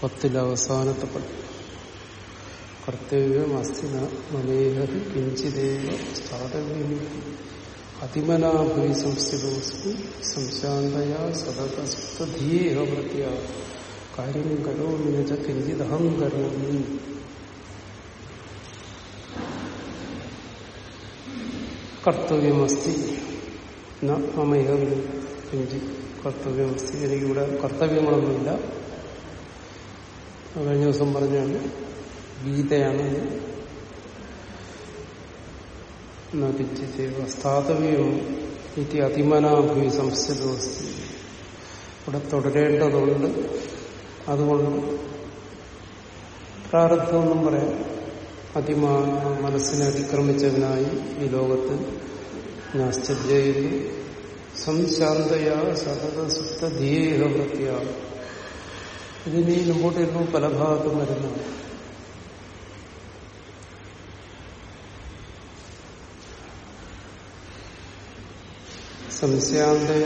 പത്തിലെ അവസാനത്തെ പടി കർത്തവ്യം അസ്ഥിന മനേഹരി കിഞ്ചിദേവ സ്ഥാതവ്യം അതിമനാഭുവി സംസ്ഥിതോസ്മി സംശാന്തയ സതതസ്തധീഹ വൃത്യ കാര്യം കരോമി ച കിഞ്ചിദഹം കരോമി കർത്തവ്യമസ്തി കർത്തവ്യമസ്തി എനിക്കിവിടെ കർത്തവ്യങ്ങളൊന്നുമില്ല. കഴിഞ്ഞ ദിവസം പറഞ്ഞാണ് ഗീതയാണ് നദിച്ചേവ സ്ഥാതവ്യം ഇതി അതിമനാഭി സംസ്ഥിതോസ്തി. ഇവിടെ തുടരേണ്ടതുണ്ട്. അതുകൊണ്ട് പ്രാരബ്ധമൊന്നും പറയാം അതിമാ മനസ്സിനെ അതിക്രമിച്ചവനായി ഈ ലോകത്ത് നാശ്ചര്യയിൽ സംശാന്തയാ സതതസുപ്ത ധീര വൃത്തിയ ഇതിനി മുമ്പോട്ട് വരുമ്പോൾ പല ഭാഗത്തും വരുന്നതാണ് സംശാന്തയ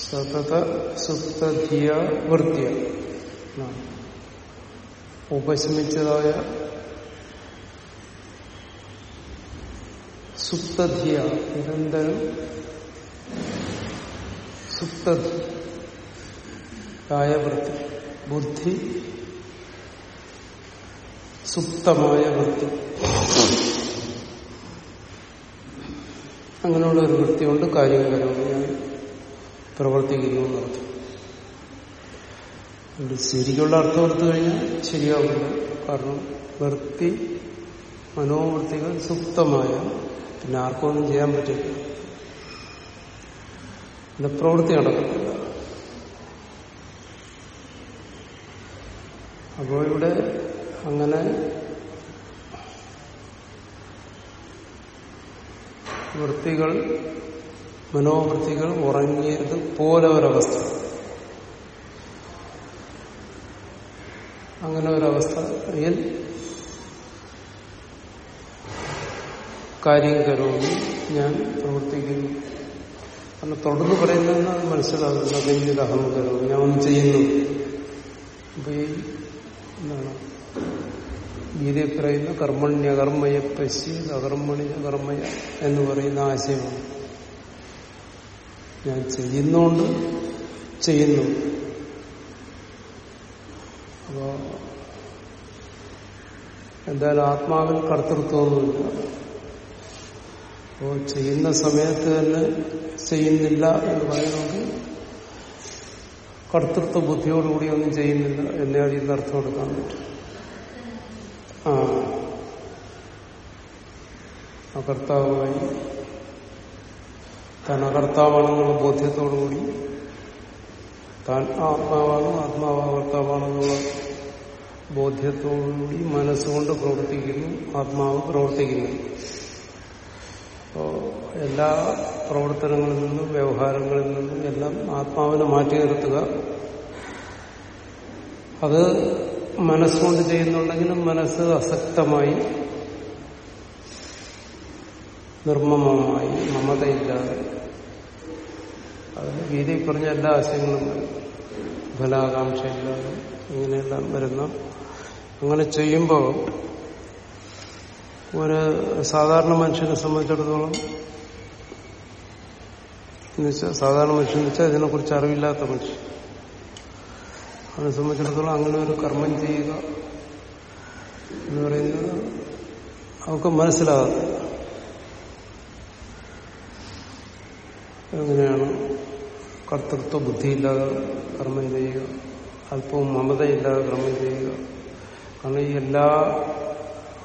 സതത സുപ്തധിയ വൃത്തിയ ഉപശമിച്ചതായ സുപ്തധിയ. നിരന്തരം സുപ്തധി. കായവൃത്തി. ബുദ്ധി. സുപ്തമായ വൃത്തി. അങ്ങനെയുള്ള ഒരു വൃത്തി കൊണ്ട് കാര്യകരവും ഞാൻ പ്രവർത്തിക്കുന്നു എന്നർത്ഥം. ശരിക്കുള്ള അർത്ഥം എടുത്തു കഴിഞ്ഞാൽ ശരിയാവില്ല. കാരണം വൃത്തി മനോവൃത്തികൾ സുപ്തമായ പിന്നെ ആർക്കും ഒന്നും ചെയ്യാൻ പറ്റില്ല. പിന്നെ പ്രവൃത്തി നടക്കത്തില്ല അപ്പോൾ ഇവിടെ അങ്ങനെ വൃത്തികൾ മനോവൃത്തികൾ ഉറങ്ങിയത് പോലെ ഒരവസ്ഥ അങ്ങനെ ഒരവസ്ഥ കാര്യം കരുതി ഞാൻ പ്രവർത്തിക്കുന്നു. അന്ന് തുടർന്ന് പറയുന്നതെന്ന് അത് മനസ്സിലാകുന്നു അതിന്റെ അഹം കരുതും ഞാൻ ഒന്ന് ചെയ്യുന്നു. അപ്പൊ ഈ എന്താണ്? ഗീതയിൽ പറയുന്ന കർമ്മണ്യ കർമ്മയ പശ്യ അകർമ്മണ്യ കർമ്മയ എന്ന് പറയുന്ന ആശയമാണ്. ഞാൻ ചെയ്യുന്നോണ്ട് ചെയ്യുന്നു. അപ്പോ എന്തായാലും ആത്മാവിൽ കർത്തൃത്വമൊന്നുമില്ല. അപ്പോ ചെയ്യുന്ന സമയത്ത് തന്നെ ചെയ്യുന്നില്ല എന്ന് പറയുന്നത് കർത്തൃത്വ ബുദ്ധിയോടുകൂടി ഒന്നും ചെയ്യുന്നില്ല എന്നേ അതിൽ അർത്ഥം എടുക്കാൻ പറ്റും. ആ. അകർത്താവായി താൻ അകർത്താവാണെന്നുള്ള ബോധ്യത്തോടുകൂടി താൻ ആത്മാവാണ് ആത്മാവ് അകർത്താവാണെന്നുള്ള ബോധ്യത്തോടുകൂടി മനസ്സുകൊണ്ട് പ്രവർത്തിക്കുന്നു ആത്മാവ് പ്രവർത്തിക്കുന്നു. എല്ലാ പ്രവർത്തനങ്ങളിൽ നിന്നും വ്യവഹാരങ്ങളിൽ നിന്നും എല്ലാം ആത്മാവിനെ മാറ്റി നിർത്തുക. അത് മനസ്സുകൊണ്ട് ചെയ്യുന്നുണ്ടെങ്കിലും മനസ്സ് അസക്തമായി നിർമ്മമമായി മമതയില്ലാതെ. അതിന് ഗീതയിൽ പറഞ്ഞ എല്ലാ ആശയങ്ങളും ഫലാകാംക്ഷയില്ലാതെ ഇങ്ങനെയെല്ലാം വരുന്ന. അങ്ങനെ ചെയ്യുമ്പോൾ ഒരു സാധാരണ മനുഷ്യനെ സംബന്ധിച്ചിടത്തോളം എന്നുവെച്ചാൽ സാധാരണ മനുഷ്യൻ എന്ന് വെച്ചാൽ ഇതിനെക്കുറിച്ച് അറിവില്ലാത്ത മനുഷ്യൻ. അതിനെ സംബന്ധിച്ചിടത്തോളം അങ്ങനെ ഒരു കർമ്മം ചെയ്യുക എന്ന് പറയുന്നത് അവർക്ക് മനസ്സിലാകത്തില്ല എങ്ങനെയാണ് കർത്തൃത്വ ബുദ്ധിയില്ലാതെ കർമ്മം ചെയ്യുക അല്പവും മമതയില്ലാതെ കർമ്മം ചെയ്യുക. കാരണം ഈ എല്ലാ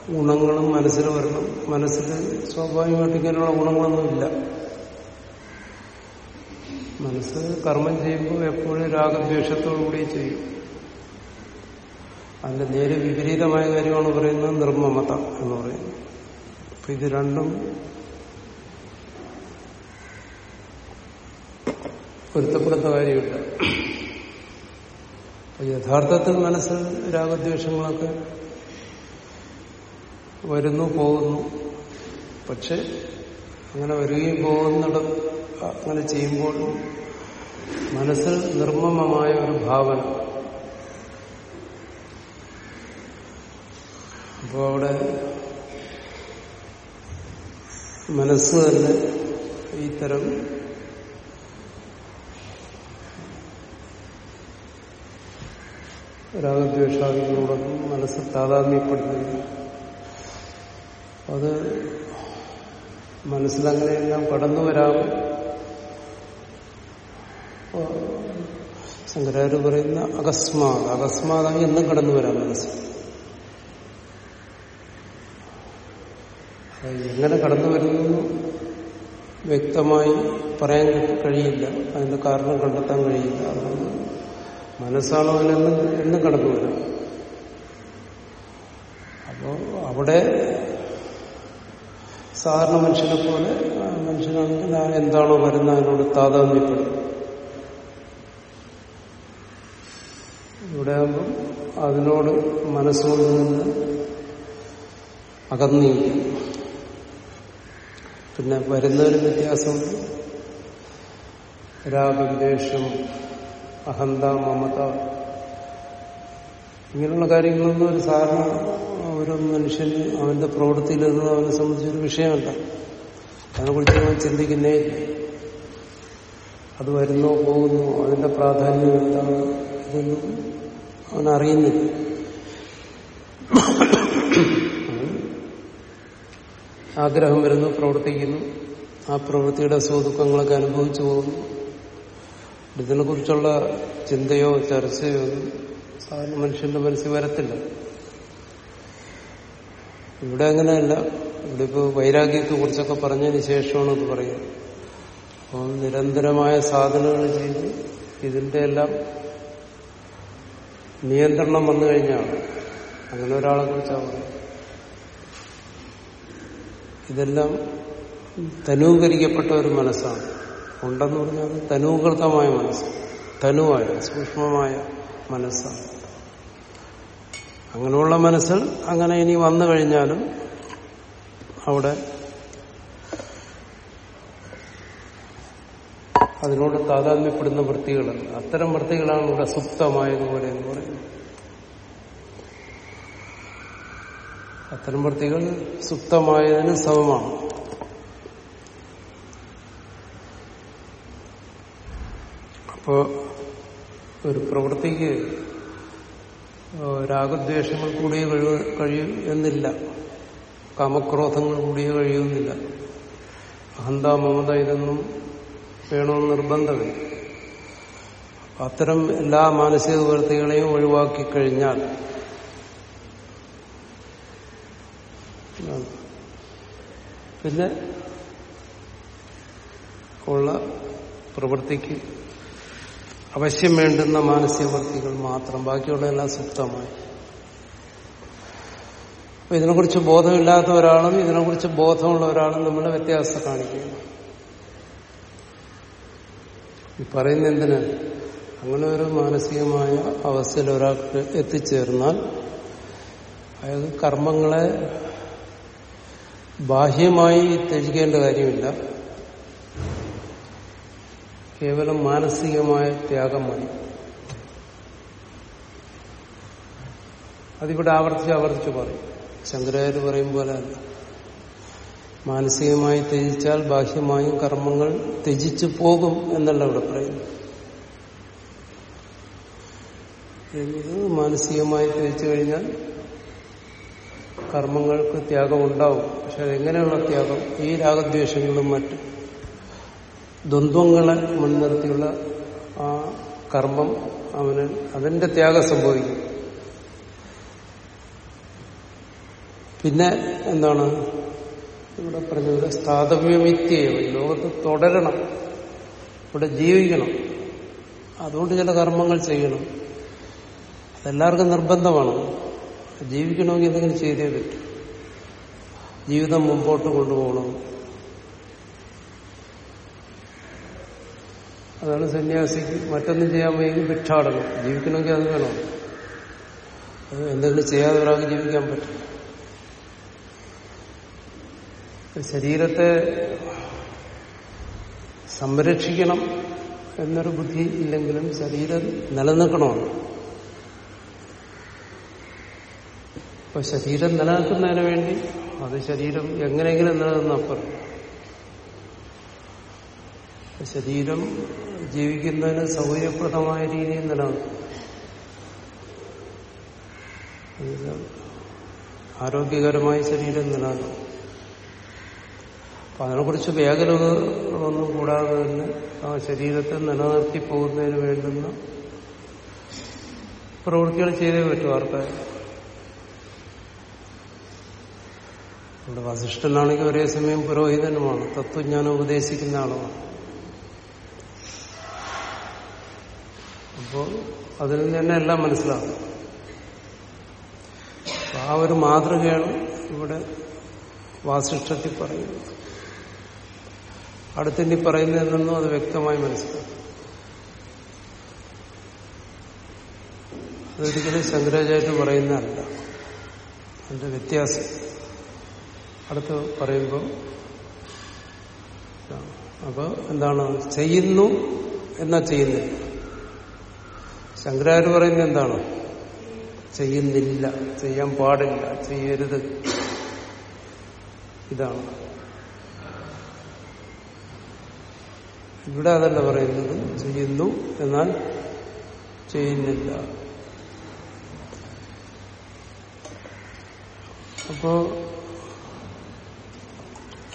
ഗുണങ്ങളും മനസ്സിൽ വരണം. മനസ്സിൽ സ്വാഭാവികമായിട്ട് ഇങ്ങനെയുള്ള ഗുണങ്ങളൊന്നുമില്ല. മനസ്സ് കർമ്മം ചെയ്യുമ്പോൾ എപ്പോഴും രാഗദ്വേഷത്തോടുകൂടി ചെയ്യും. അതിന്റെ നേരെ വിപരീതമായ കാര്യമാണ് പറയുന്നത് നിർമ്മമത എന്ന് പറയുന്നത്. അപ്പൊ ഇത് രണ്ടും പൊരുത്തപ്പെടുന്ന കാര്യമില്ല. യഥാർത്ഥത്തിൽ മനസ്സിൽ രാഗദ്വേഷങ്ങളൊക്കെ വരുന്നു പോകുന്നു. പക്ഷെ അങ്ങനെ വരികയും പോകുന്നിട അങ്ങനെ ചെയ്യുമ്പോൾ മനസ്സിൽ നിർമ്മമമായ ഒരു ഭാവന. അപ്പോൾ അവിടെ മനസ്സ് തന്നെ ഇത്തരം രാഗദ്വേഷാദികളോടൊന്നും മനസ്സ് താതാത്മ്യപ്പെടുന്നില്ല അത് മനസ്സിലങ്ങനെയെല്ലാം കടന്നു വരാം. ശങ്കരാചാര്യ പറയുന്ന അകസ്മാത് അകസ്മാതായി എന്നും കടന്നു വരാം മനസ്സിൽ. എങ്ങനെ കടന്നു വരുന്നു വ്യക്തമായി പറയാൻ കഴിയില്ല. അതിന്റെ കാരണം കണ്ടെത്താൻ കഴിയില്ല. അതുകൊണ്ട് മനസ്സാണോ അതിനെന്നും എന്നും കടന്നു വരാം. അപ്പോ അവിടെ സാധാരണ മനുഷ്യനെ പോലെ മനുഷ്യനാണെങ്കിൽ ആ എന്താണോ വരുന്ന അതിനോട് താതാന്യപ്പെടും ഇവിടെ ആകുമ്പം അതിനോട് മനസ്സുകൊണ്ട് നിന്ന് അകന്നിരിക്കും. പിന്നെ വരുന്നൊരു വ്യത്യാസമുണ്ട് രാഗദ്വേഷം അഹന്ത മമത ഇങ്ങനെയുള്ള കാര്യങ്ങളൊന്നും ഒരു സാധാരണ ഒരു മനുഷ്യന് അവന്റെ പ്രവൃത്തിയിലൊന്നും അവനെ സംബന്ധിച്ചൊരു വിഷയമല്ല. അതിനെക്കുറിച്ച് അവൻ ചിന്തിക്കുന്നേ. അത് വരുന്നോ പോകുന്നു അതിന്റെ പ്രാധാന്യം എന്താണ് ഇതൊന്നും അവൻ അറിയുന്നില്ല. ആഗ്രഹം വരുന്നു പ്രവർത്തിക്കുന്നു. ആ പ്രവൃത്തിയുടെ സുഖദുഃഖങ്ങളൊക്കെ അനുഭവിച്ചു പോകുന്നു. ഇതിനെക്കുറിച്ചുള്ള ചിന്തയോ ചർച്ചയോ സാധാരണ മനുഷ്യന്റെ മനസ്സിൽ വരത്തില്ല. ഇവിടെ അങ്ങനെയല്ല. ഇവിടെ ഇപ്പോൾ വൈരാഗ്യത്തെ കുറിച്ചൊക്കെ പറഞ്ഞതിന് ശേഷമാണ് ഇത് പറയുന്നത് അപ്പോൾ നിരന്തരമായ സാധനങ്ങൾ ചെയ്ത് ഇതിന്റെ എല്ലാം നിയന്ത്രണം വന്നു കഴിഞ്ഞാൽ അങ്ങനെ ഒരാളെ കുറിച്ചാണ് ഇതെല്ലാം തനൂകരിക്കപ്പെട്ട ഒരു മനസ്സാണ്. ഉണ്ടെന്ന് പറഞ്ഞാൽ തനൂകൃതമായ മനസ്സ് തനുവായ സൂക്ഷ്മമായ മനസ്സാണ്. അങ്ങനെയുള്ള മനസ്സിൽ അങ്ങനെ ഇനി വന്നു കഴിഞ്ഞാലും അവിടെ അതിനോട് താതാത്മ്യപ്പെടുന്ന വൃത്തികളല്ല അത്തരം വൃത്തികളാണ് ഇവിടെ സുപ്തമായതുപോലെ എന്ന് പറയുന്നത്. അത്തരം വൃത്തികൾ സുപ്തമായതിന് സമമാണ്. അപ്പോ ഒരു പ്രവൃത്തിക്ക് രാഗദ്വേഷങ്ങൾ കൂടിയേ കഴിയ കഴിയും എന്നില്ല. കാമക്രോധങ്ങൾ കൂടിയേ കഴിയുന്നില്ല. അഹന്ത മമത ഇതൊന്നും വേണമെന്ന് നിർബന്ധമില്ല. അത്തരം എല്ലാ മാനസിക വൃത്തികളെയും ഒഴിവാക്കി കഴിഞ്ഞാൽ പിന്നെ ഉള്ള പ്രവൃത്തിക്ക് അവശ്യം വേണ്ടുന്ന മാനസികവൃത്തികൾ മാത്രം. ബാക്കിയുള്ളതെല്ലാം സുപ്തമായി. അപ്പൊ ഇതിനെക്കുറിച്ച് ബോധമില്ലാത്ത ഒരാളും ഇതിനെക്കുറിച്ച് ബോധമുള്ള ഒരാളും തമ്മിലെ വ്യത്യാസം കാണിക്കുകയാണ് ഈ പറയുന്ന എന്തിന്? അങ്ങനെ ഒരു മാനസികമായ അവസ്ഥയിൽ ഒരാൾക്ക് എത്തിച്ചേർന്നാൽ അതായത് കർമ്മങ്ങളെ ബാഹ്യമായി ത്യജിക്കേണ്ട കാര്യമില്ല. കേവലം മാനസികമായ ത്യാഗം മതി. അതിവിടെ ആവർത്തിച്ച് ആവർത്തിച്ച് പറയും. ശങ്കരാചാര്യ പറയും പോലെ അല്ല. മാനസികമായി ത്യജിച്ചാൽ ബാഹ്യമായും കർമ്മങ്ങൾ ത്യജിച്ചു പോകും എന്നല്ല ഇവിടെ പറയുന്നു മാനസികമായി ത്യജിച്ചു കഴിഞ്ഞാൽ കർമ്മങ്ങൾക്ക് ത്യാഗം ഉണ്ടാവും. പക്ഷെ അതെങ്ങനെയുള്ള ത്യാഗം? ഈ രാഗദ്വേഷങ്ങളും മറ്റ്. ദ്വന്ദ്വങ്ങളെ മുൻനിർത്തിയുള്ള ആ കർമ്മം അവന് അതിന്റെ ത്യാഗം സംഭവിക്കും. പിന്നെ എന്താണ്? ഇവിടെ പറഞ്ഞത് സ്ഥാതവ്യമിത്യം ലോകത്ത് തുടരണം. ഇവിടെ ജീവിക്കണം. അതുകൊണ്ട് ചില കർമ്മങ്ങൾ ചെയ്യണം. അതെല്ലാവർക്കും നിർബന്ധമാണ്. ജീവിക്കണമെങ്കിൽ എന്തെങ്കിലും ചെയ്തേ പറ്റും. ജീവിതം മുമ്പോട്ട് കൊണ്ടുപോകണം. അതാണ് സന്യാസിക്ക് മറ്റൊന്നും ചെയ്യാൻ വയ്യെങ്കിൽ ഭിക്ഷാടനം. ജീവിക്കണമെങ്കിൽ അത് വേണം. അത് എന്തെങ്കിലും ചെയ്യാതെ ഒരാൾക്ക് ജീവിക്കാൻ പറ്റും. ശരീരത്തെ സംരക്ഷിക്കണം എന്നൊരു ബുദ്ധി ഇല്ലെങ്കിലും ശരീരം നിലനിൽക്കണമെന്ന് അപ്പൊ ശരീരം നിലനിൽക്കുന്നതിന് വേണ്ടി അത് ശരീരം എങ്ങനെയെങ്കിലും നിലനിന്നപ്പുറം ശരീരം ജീവിക്കുന്നതിന് സൗകര്യപ്രദമായ രീതിയിൽ നിലനിൽക്കും ആരോഗ്യകരമായ ശരീരം നിലനിൽക്കും അപ്പൊ അതിനെക്കുറിച്ച് വ്യാകുലതകളൊന്നും കൂടാതെ തന്നെ ആ ശരീരത്തെ നിലനിർത്തി പോകുന്നതിന് വേണ്ടുന്ന പ്രവൃത്തികൾ ചെയ്തേ പറ്റും ആർക്ക്? ഇവിടെ വസിഷ്ഠനാണെങ്കിൽ ഒരേ സമയം പുരോഹിതനുമാണ് തത്വജ്ഞാനം ഉപദേശിക്കുന്ന ആളുമാണ്. അപ്പോൾ അതിൽ നിന്ന് തന്നെ എല്ലാം മനസ്സിലാകും. ആ ഒരു മാതൃകയാണ് ഇവിടെ വാസിഷ്ഠത്തിൽ പറയുന്നത്. അടുത്തിനി പറയുന്നതെന്നും അത് വ്യക്തമായി മനസ്സിലാക്കും അതൊരിക്കലും ശങ്കരാചാര്യ പറയുന്നതല്ല. അതിന്റെ വ്യത്യാസം. അടുത്ത് പറയുമ്പോൾ അപ്പോൾ എന്താണ്? ചെയ്യുന്നു എന്നാ ചെയ്യുന്നില്ല. ശങ്കരാചാര്യ പറയുന്നത് എന്താണ്? ചെയ്യുന്നില്ല ചെയ്യാൻ പാടില്ല ചെയ്യരുത്. ഇതാണ്. ഇവിടെ അതല്ല പറയുന്നത് ചെയ്യുന്നു എന്നാൽ ചെയ്യുന്നില്ല. അപ്പോ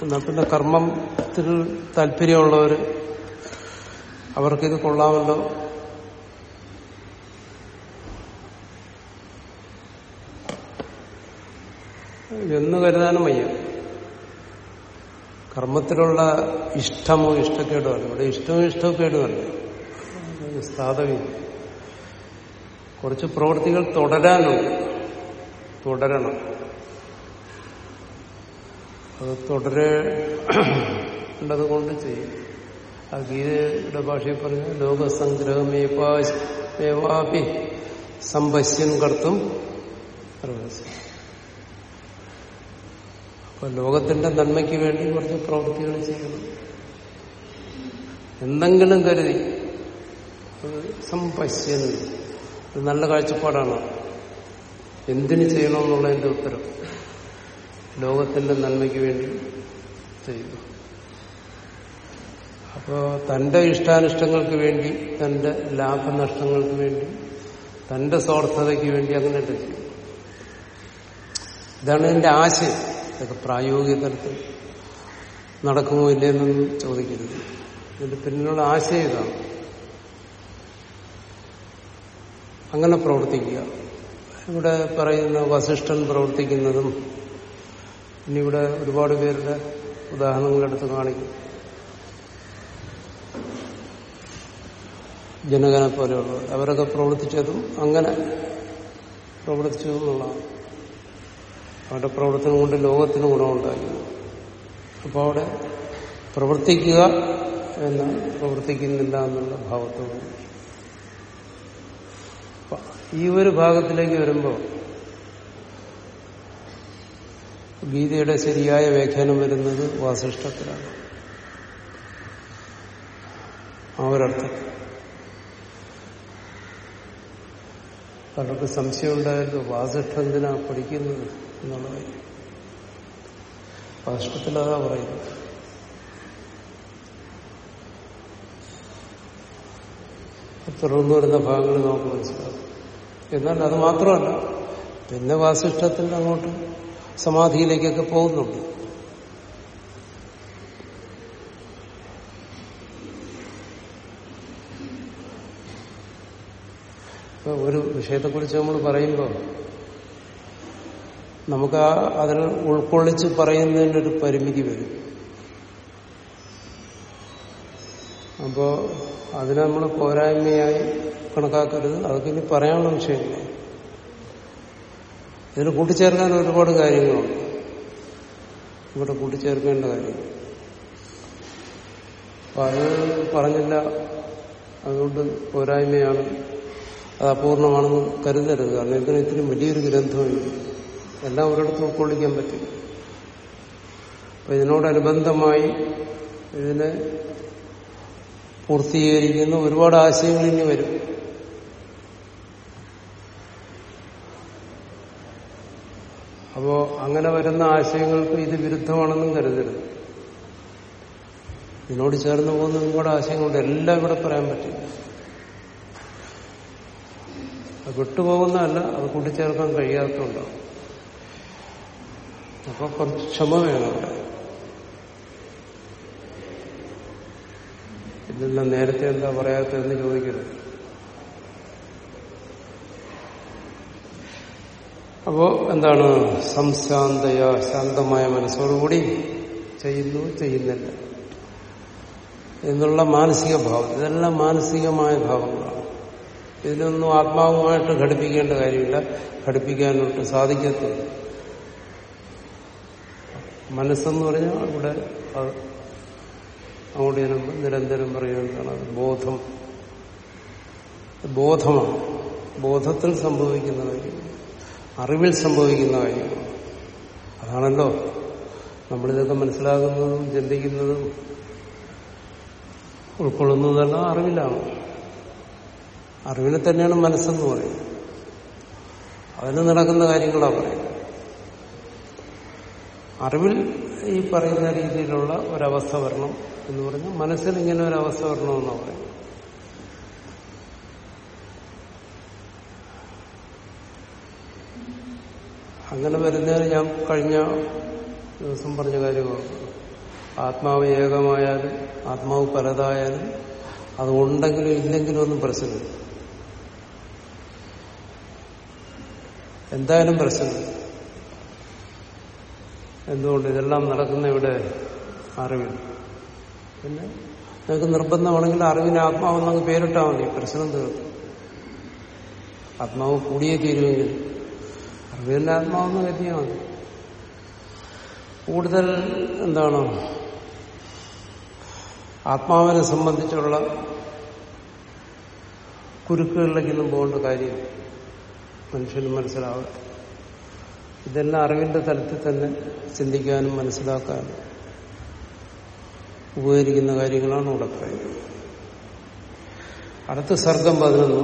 എന്നാ പിന്നെ കർമ്മത്തിൽ താല്പര്യമുള്ളവര് അവർക്കിത് കൊള്ളാമല്ലോ. എന്ന് കരുതാനും വയ്യ. കർമ്മത്തിലുള്ള ഇഷ്ടമോ ഇഷ്ടക്കേടോ അല്ല ഇവിടെ ഇഷ്ടവും ഇഷ്ടക്കേടുമല്ല. സ്ഥാതവ്യം കുറച്ച് പ്രവൃത്തികൾ തുടരാനുണ്ട് തുടരണം. അത് തുടരേണ്ടത് കൊണ്ട് ചെയ്യും. ആ ഗീതയുടെ ഭാഷയിൽ പറഞ്ഞ ലോകസംഗ്രഹമേവാപി സമ്പശ്യൻ കർത്തും അപ്പൊ ലോകത്തിന്റെ നന്മയ്ക്ക് വേണ്ടി കുറച്ച് പ്രവൃത്തികൾ ചെയ്യണം. എന്തെങ്കിലും കരുതി സംപശ്യൻ നല്ല കാഴ്ചപ്പാടാണ്. എന്തിനു ചെയ്യണമെന്നുള്ളതിന്റെ ഉത്തരം. ലോകത്തിന്റെ നന്മയ്ക്ക് വേണ്ടി ചെയ്യുന്നു അപ്പോ തന്റെ ഇഷ്ടാനിഷ്ടങ്ങൾക്ക് വേണ്ടി തന്റെ ലാഭനഷ്ടങ്ങൾക്ക് വേണ്ടി തന്റെ സ്വാർത്ഥതയ്ക്ക് വേണ്ടി അങ്ങനെ ചെയ്യും ഇതാണ് എന്റെ ആശയം. ഇതൊക്കെ പ്രായോഗിക തലത്തിൽ നടക്കുമോ ഇല്ലെന്നൊന്നും ചോദിക്കരുത്. ഇതിന്റെ പിന്നിലുള്ള ആശയം ഇതാണ്. അങ്ങനെ പ്രവർത്തിക്കുക. ഇവിടെ പറയുന്ന വസിഷ്ഠൻ പ്രവർത്തിക്കുന്നതും ഇനി ഇവിടെ ഒരുപാട് പേരുടെ ഉദാഹരണങ്ങളെടുത്ത് കാണിക്കും. ജനകനെ പോലെയുള്ളവർ. അവരൊക്കെ പ്രവർത്തിച്ചതും അങ്ങനെ പ്രവർത്തിച്ചു എന്നുള്ളതാണ് അവരുടെ പ്രവർത്തനം കൊണ്ട് ലോകത്തിന് ഗുണമുണ്ടായി. അപ്പോൾ അവിടെ പ്രവർത്തിക്കുക എന്ന് പ്രവർത്തിക്കുന്നില്ല എന്നുള്ള ഭാവത്തോട്. ഈ ഒരു ഭാഗത്തിലേക്ക് വരുമ്പോൾ ഗീതയുടെ ശരിയായ വ്യാഖ്യാനം വരുന്നത് വാസിഷ്ടത്തിലാണ് ആ ഒരർത്ഥത്തിൽ പലർക്ക് സംശയം ഉണ്ടായല്ലോ വാസിഷ്ഠം എന്തിനാ പഠിക്കുന്നത് എന്നുള്ളത്. വാസിഷ്ഠത്തിൽ അതാ പറയുന്നത്. തുടർന്ന് വരുന്ന ഭാഗങ്ങൾ നമുക്ക് മനസ്സിലാക്കും. എന്നാൽ അത് മാത്രമല്ല പിന്നെ വാസിഷ്ഠത്തിൽ അങ്ങോട്ട് സമാധിയിലേക്കൊക്കെ പോകുന്നുണ്ട്. ഇപ്പൊ ഒരു വിഷയത്തെക്കുറിച്ച് നമ്മൾ പറയുമ്പോൾ നമുക്ക് ആ അതിൽ ഉൾക്കൊള്ളിച്ച് പറയുന്നതിനൊരു പരിമിതി വരും. അപ്പോ അതിനെ നമ്മൾ പോരായ്മയായി കണക്കാക്കരുത്. അതൊക്കെ ഇനി പറയാനുള്ള വിഷയമില്ല. ഇതിന് കൂട്ടിച്ചേർക്കാൻ ഒരുപാട് കാര്യങ്ങളുണ്ട്. ഇവിടെ കൂട്ടിച്ചേർക്കേണ്ട കാര്യം. അപ്പൊ അത് പറഞ്ഞില്ല. അതുകൊണ്ട് പോരായ്മയാണ് അത് അപൂർണമാണെന്ന് കരുതരുത്. കാരണം ഇതിന് ഇത്രയും വലിയൊരു ഗ്രന്ഥമില്ല എല്ലാം ഒരിടത്ത് ഉൾക്കൊള്ളിക്കാൻ പറ്റും അപ്പൊ ഇതിനോടനുബന്ധമായി ഇതിനെ പൂർത്തീകരിക്കുന്ന ഒരുപാട് ആശയങ്ങൾ ഇനി വരും. അപ്പോ അങ്ങനെ വരുന്ന ആശയങ്ങൾക്ക് ഇത് വിരുദ്ധമാണെന്നും കരുതരുത്. ഇതിനോട് ചേർന്ന് പോകുന്ന ഒരുപാട് ആശയങ്ങളുണ്ട്. എല്ലാം ഇവിടെ പറയാൻ പറ്റില്ല. അത് വിട്ടുപോകുന്നതല്ല അത് കൂട്ടിച്ചേർക്കാൻ കഴിയാത്തതുണ്ടാവും അപ്പൊ കുറച്ച് ക്ഷമ വേണം അവിടെ. ഇതെല്ലാം നേരത്തെ എന്താ പറയാത്തതെന്ന് ചോദിക്കരുത്. അപ്പോ എന്താണ്? സംശാന്തയ ശാന്തമായ മനസ്സോടുകൂടി ചെയ്യുന്നു ചെയ്യുന്നില്ല. എന്നുള്ള മാനസിക ഭാവം. ഇതെല്ലാം മാനസികമായ ഭാവങ്ങളാണ്. ഇതിനൊന്നും ആത്മാവുമായിട്ട് ഘടിപ്പിക്കേണ്ട കാര്യമില്ല. ഘടിപ്പിക്കാനൊട്ട് സാധിക്കത്തില്ല. മനസ്സെന്ന് പറഞ്ഞാൽ അത് അങ്ങോട്ട് ഞാൻ നിരന്തരം പറയുന്നതാണ് അത് ബോധം. ബോധമാണ്. ബോധത്തിൽ സംഭവിക്കുന്ന കാര്യം അറിവിൽ സംഭവിക്കുന്ന കാര്യമാണ് അതാണല്ലോ. നമ്മളിതൊക്കെ മനസ്സിലാകുന്നതും ചിന്തിക്കുന്നതും ഉൾക്കൊള്ളുന്നതെല്ലാം അറിവിലാണ്. അറിവിനെ തന്നെയാണ് മനസ്സെന്ന് പറയുന്നത്. അതിന് നടക്കുന്ന കാര്യങ്ങളാണ് പറയുന്നത്. അറിവിൽ ഈ പറയുന്ന രീതിയിലുള്ള ഒരവസ്ഥ വരണം എന്ന് പറഞ്ഞാൽ മനസ്സിൽ ഇങ്ങനെ ഒരവസ്ഥ വരണമെന്നാണ് പറയുന്നത്. അങ്ങനെ വരുന്നതിന് ഞാൻ കഴിഞ്ഞ ദിവസം പറഞ്ഞ കാര്യമാണ് ആത്മാവ് ഏകമായാലും ആത്മാവ് പലതായാലും അത് ഉണ്ടെങ്കിലും ഇല്ലെങ്കിലും ഒന്നും പ്രശ്നമില്ല. എന്തായാലും പ്രശ്നം. എന്തുകൊണ്ട് ഇതെല്ലാം നടക്കുന്ന ഇവിടെ അറിവിൽ പിന്നെ നിങ്ങൾക്ക് നിർബന്ധമാണെങ്കിൽ അറിവിന് ആത്മാവെന്നങ്ങ് പേരിട്ടാൽ മതി. പ്രശ്നം തീർന്നു ആത്മാവ് കൂടിയേ തീരുമെങ്കിൽ അറിവിന്റെ ആത്മാവെന്ന് കരുതിയാൽ മതി. കൂടുതൽ എന്താണ്? ആത്മാവിനെ സംബന്ധിച്ചുള്ള കുരുക്കുകളിലേക്കൊന്നും പോകേണ്ട കാര്യം മനുഷ്യന് മനസ്സിലാവുക. ഇതെല്ലാം അറിവിന്റെ തലത്തിൽ തന്നെ ചിന്തിക്കാനും മനസ്സിലാക്കാനും ഉപകരിക്കുന്ന കാര്യങ്ങളാണ് ഇവിടെ പറയുന്നത്. അടുത്ത സർഗം പതിനൊന്ന്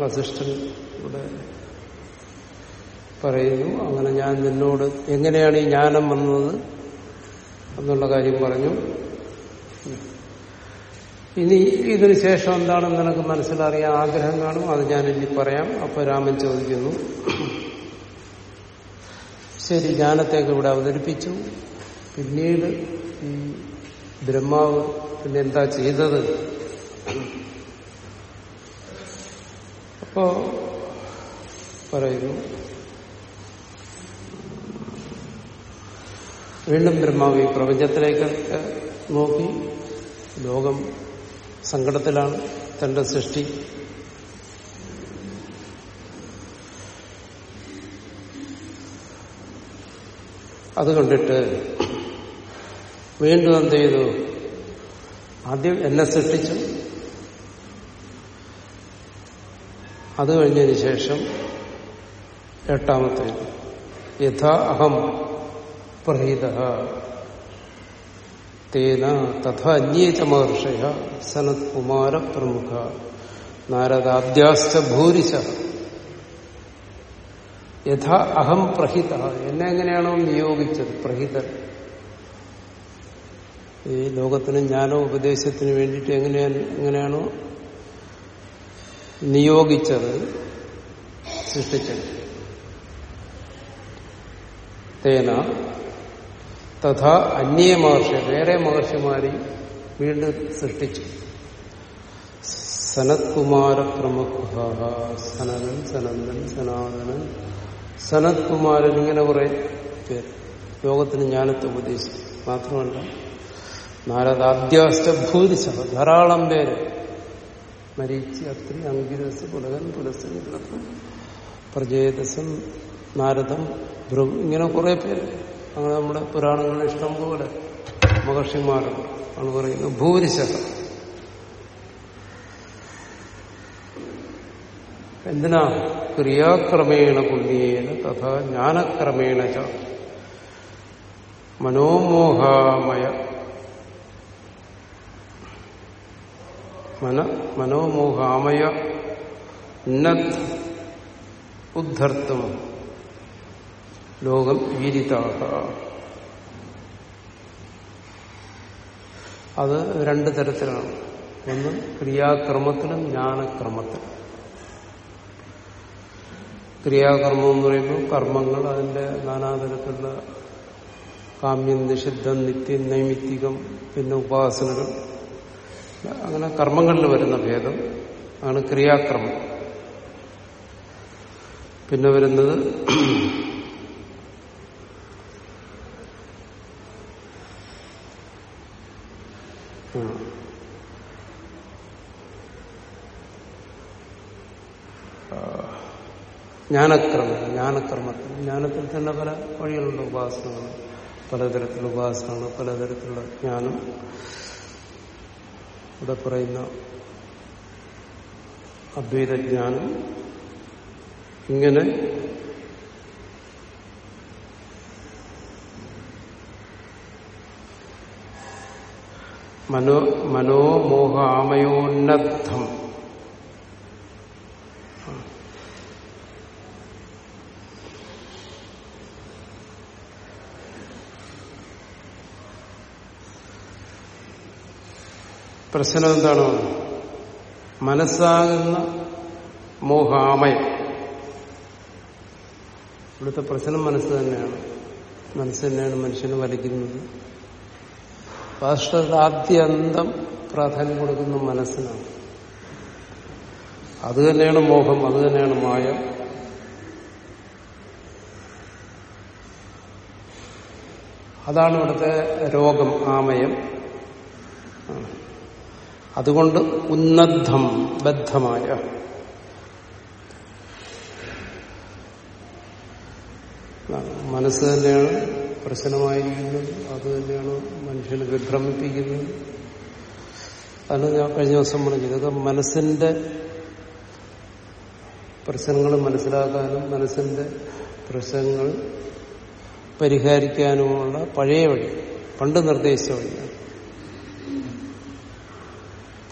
വസിഷ്ഠൻ ഇവിടെ പറയുന്നു. അങ്ങനെ ഞാൻ നിന്നോട് എങ്ങനെയാണ് ഈ ജ്ഞാനം വന്നത് എന്നുള്ള കാര്യം പറഞ്ഞു. ഇനി ഇതിനു ശേഷം എന്താണെന്ന് നിനക്ക് മനസ്സിലറിയാൻ ആഗ്രഹം കാണും. അത് ഞാൻ ഇനി പറയാം. അപ്പൊ രാമൻ ചോദിക്കുന്നു. ശരി ജ്ഞാനത്തേക്ക് ഇവിടെ അവതരിപ്പിച്ചു. പിന്നീട് ഈ ബ്രഹ്മാവ് പിന്നെ എന്താ ചെയ്തത്? അപ്പോ പറയുന്നു. വീണ്ടും ബ്രഹ്മാവ് ഈ പ്രപഞ്ചത്തിലേക്ക് നോക്കി. ലോകം സങ്കടത്തിലാണ് തന്റെ സൃഷ്ടി. അത് കണ്ടിട്ട് വീണ്ടും എന്ത് ചെയ്തു? ആദ്യം എന്നെ സൃഷ്ടിച്ചു. അത് കഴിഞ്ഞതിന് ശേഷം എട്ടാമത്തെ യഥാ അഹം പ്രഹീത. തേന തഥാ അന്യേച്ച മഹർഷയ സനത് കുമാര പ്രമുഖ നാരദാദ്യാശ്ച ഭൂരിശ യഥാ അഹം പ്രഹിത എന്നെ എങ്ങനെയാണോ നിയോഗിച്ചത് പ്രഹിതൻ? ഈ ലോകത്തിന് ജ്ഞാനോ ഉപദേശത്തിന് വേണ്ടിയിട്ട് എങ്ങനെയാണ് എങ്ങനെയാണോ നിയോഗിച്ചത് സൃഷ്ടിച്ചത്. തേന തഥാ അന്യ മഹർഷി വേറെ മഹർഷിമാരെ വീണ്ടും സൃഷ്ടിച്ചു. സനത്കുമാര പ്രമുഖ സനനൻ സനന്ദൻ സനാതനൻ. സനത്കുമാരൻ ഇങ്ങനെ കുറെ പേര് ലോകത്തിന് ജ്ഞാനത്തെ ഉപദേശിച്ചു. മാത്രമല്ല നാരദാദ്യാഷ്ട ഭൂരിശ ധാരാളം പേര് മരീച്ചി അത്രി അങ്കിരസ് പുലകൻ പുലസൻ പ്രജേതസം നാരദം ഭൃഗു ഇങ്ങനെ കുറെ പേര് അങ്ങനെ നമ്മുടെ പുരാണങ്ങളുടെ ഇഷ്ടം പോലെ മഹർഷിമാർ ആണ് പറയുന്നത് ഭൂരിശത. എന്തിനാ? ക്രിയാക്രമേണ പുണ്യേന തഥാ ജ്ഞാനക്രമേണ ച. മനോമോഹാമയ. മന മനോമോഹാമയ. ഉന്നത് ഉദ്ധർത്തും. ലോകം വീരിതാഹ അത് രണ്ട് തരത്തിലാണ്. ഒന്ന് ക്രിയാക്രമത്തിലും ജ്ഞാനക്രമത്തിലും. ക്രിയാകർമ്മം എന്ന് പറയുമ്പോൾ കർമ്മങ്ങൾ അതിന്റെ നാനാതരത്തിലുള്ള കാമ്യം നിഷിദ്ധം നിത്യം നൈമിത്തികം പിന്നെ ഉപാസനകൾ. അങ്ങനെ കർമ്മങ്ങളിൽ വരുന്ന ഭേദം ആണ് ക്രിയാക്രമം. പിന്നെ വരുന്നത് ജ്ഞാനക്രമം ജ്ഞാനക്രമത്തിൽ. ജ്ഞാനത്തിൽ തന്നെ പല വഴികളുണ്ട് ഉപാസനകൾ. പലതരത്തിലുള്ള ഉപാസനകൾ പലതരത്തിലുള്ള ജ്ഞാനം. ഇവിടെ പറയുന്ന അദ്വൈതജ്ഞാനം ഇങ്ങനെ മനോ മനോമോഹ ആമയോന്നദ്ധം പ്രശ്നം എന്താണ്? മനസ്സാകുന്ന മോഹാമയം. ഇവിടുത്തെ പ്രശ്നം മനസ്സ് തന്നെയാണ്. മനസ്സ് തന്നെയാണ് മനുഷ്യനെ വലിക്കുന്നത് ആദ്യന്തം പ്രാധാന്യം കൊടുക്കുന്ന മനസ്സിനാണ്. അത് തന്നെയാണ് മോഹം അത് തന്നെയാണ് മായ. അതാണ് ഇവിടുത്തെ രോഗം ആമയം. അതുകൊണ്ട് ഉന്നദ്ധം ബദ്ധമായ. മനസ്സ് തന്നെയാണ് പ്രശ്നമായിരിക്കുന്നത് അത് തന്നെയാണ് മനുഷ്യനെ വിഭ്രമിപ്പിക്കുന്നത് അതാണ് ഞാൻ കഴിഞ്ഞ ദിവസം പറഞ്ഞത് ഇതൊക്കെ മനസ്സിന്റെ പ്രശ്നങ്ങൾ മനസ്സിലാക്കാനും മനസ്സിന്റെ പ്രശ്നങ്ങൾ പരിഹരിക്കാനുമുള്ള പഴയ വഴി പണ്ട് നിർദ്ദേശിച്ച വഴിയാണ്.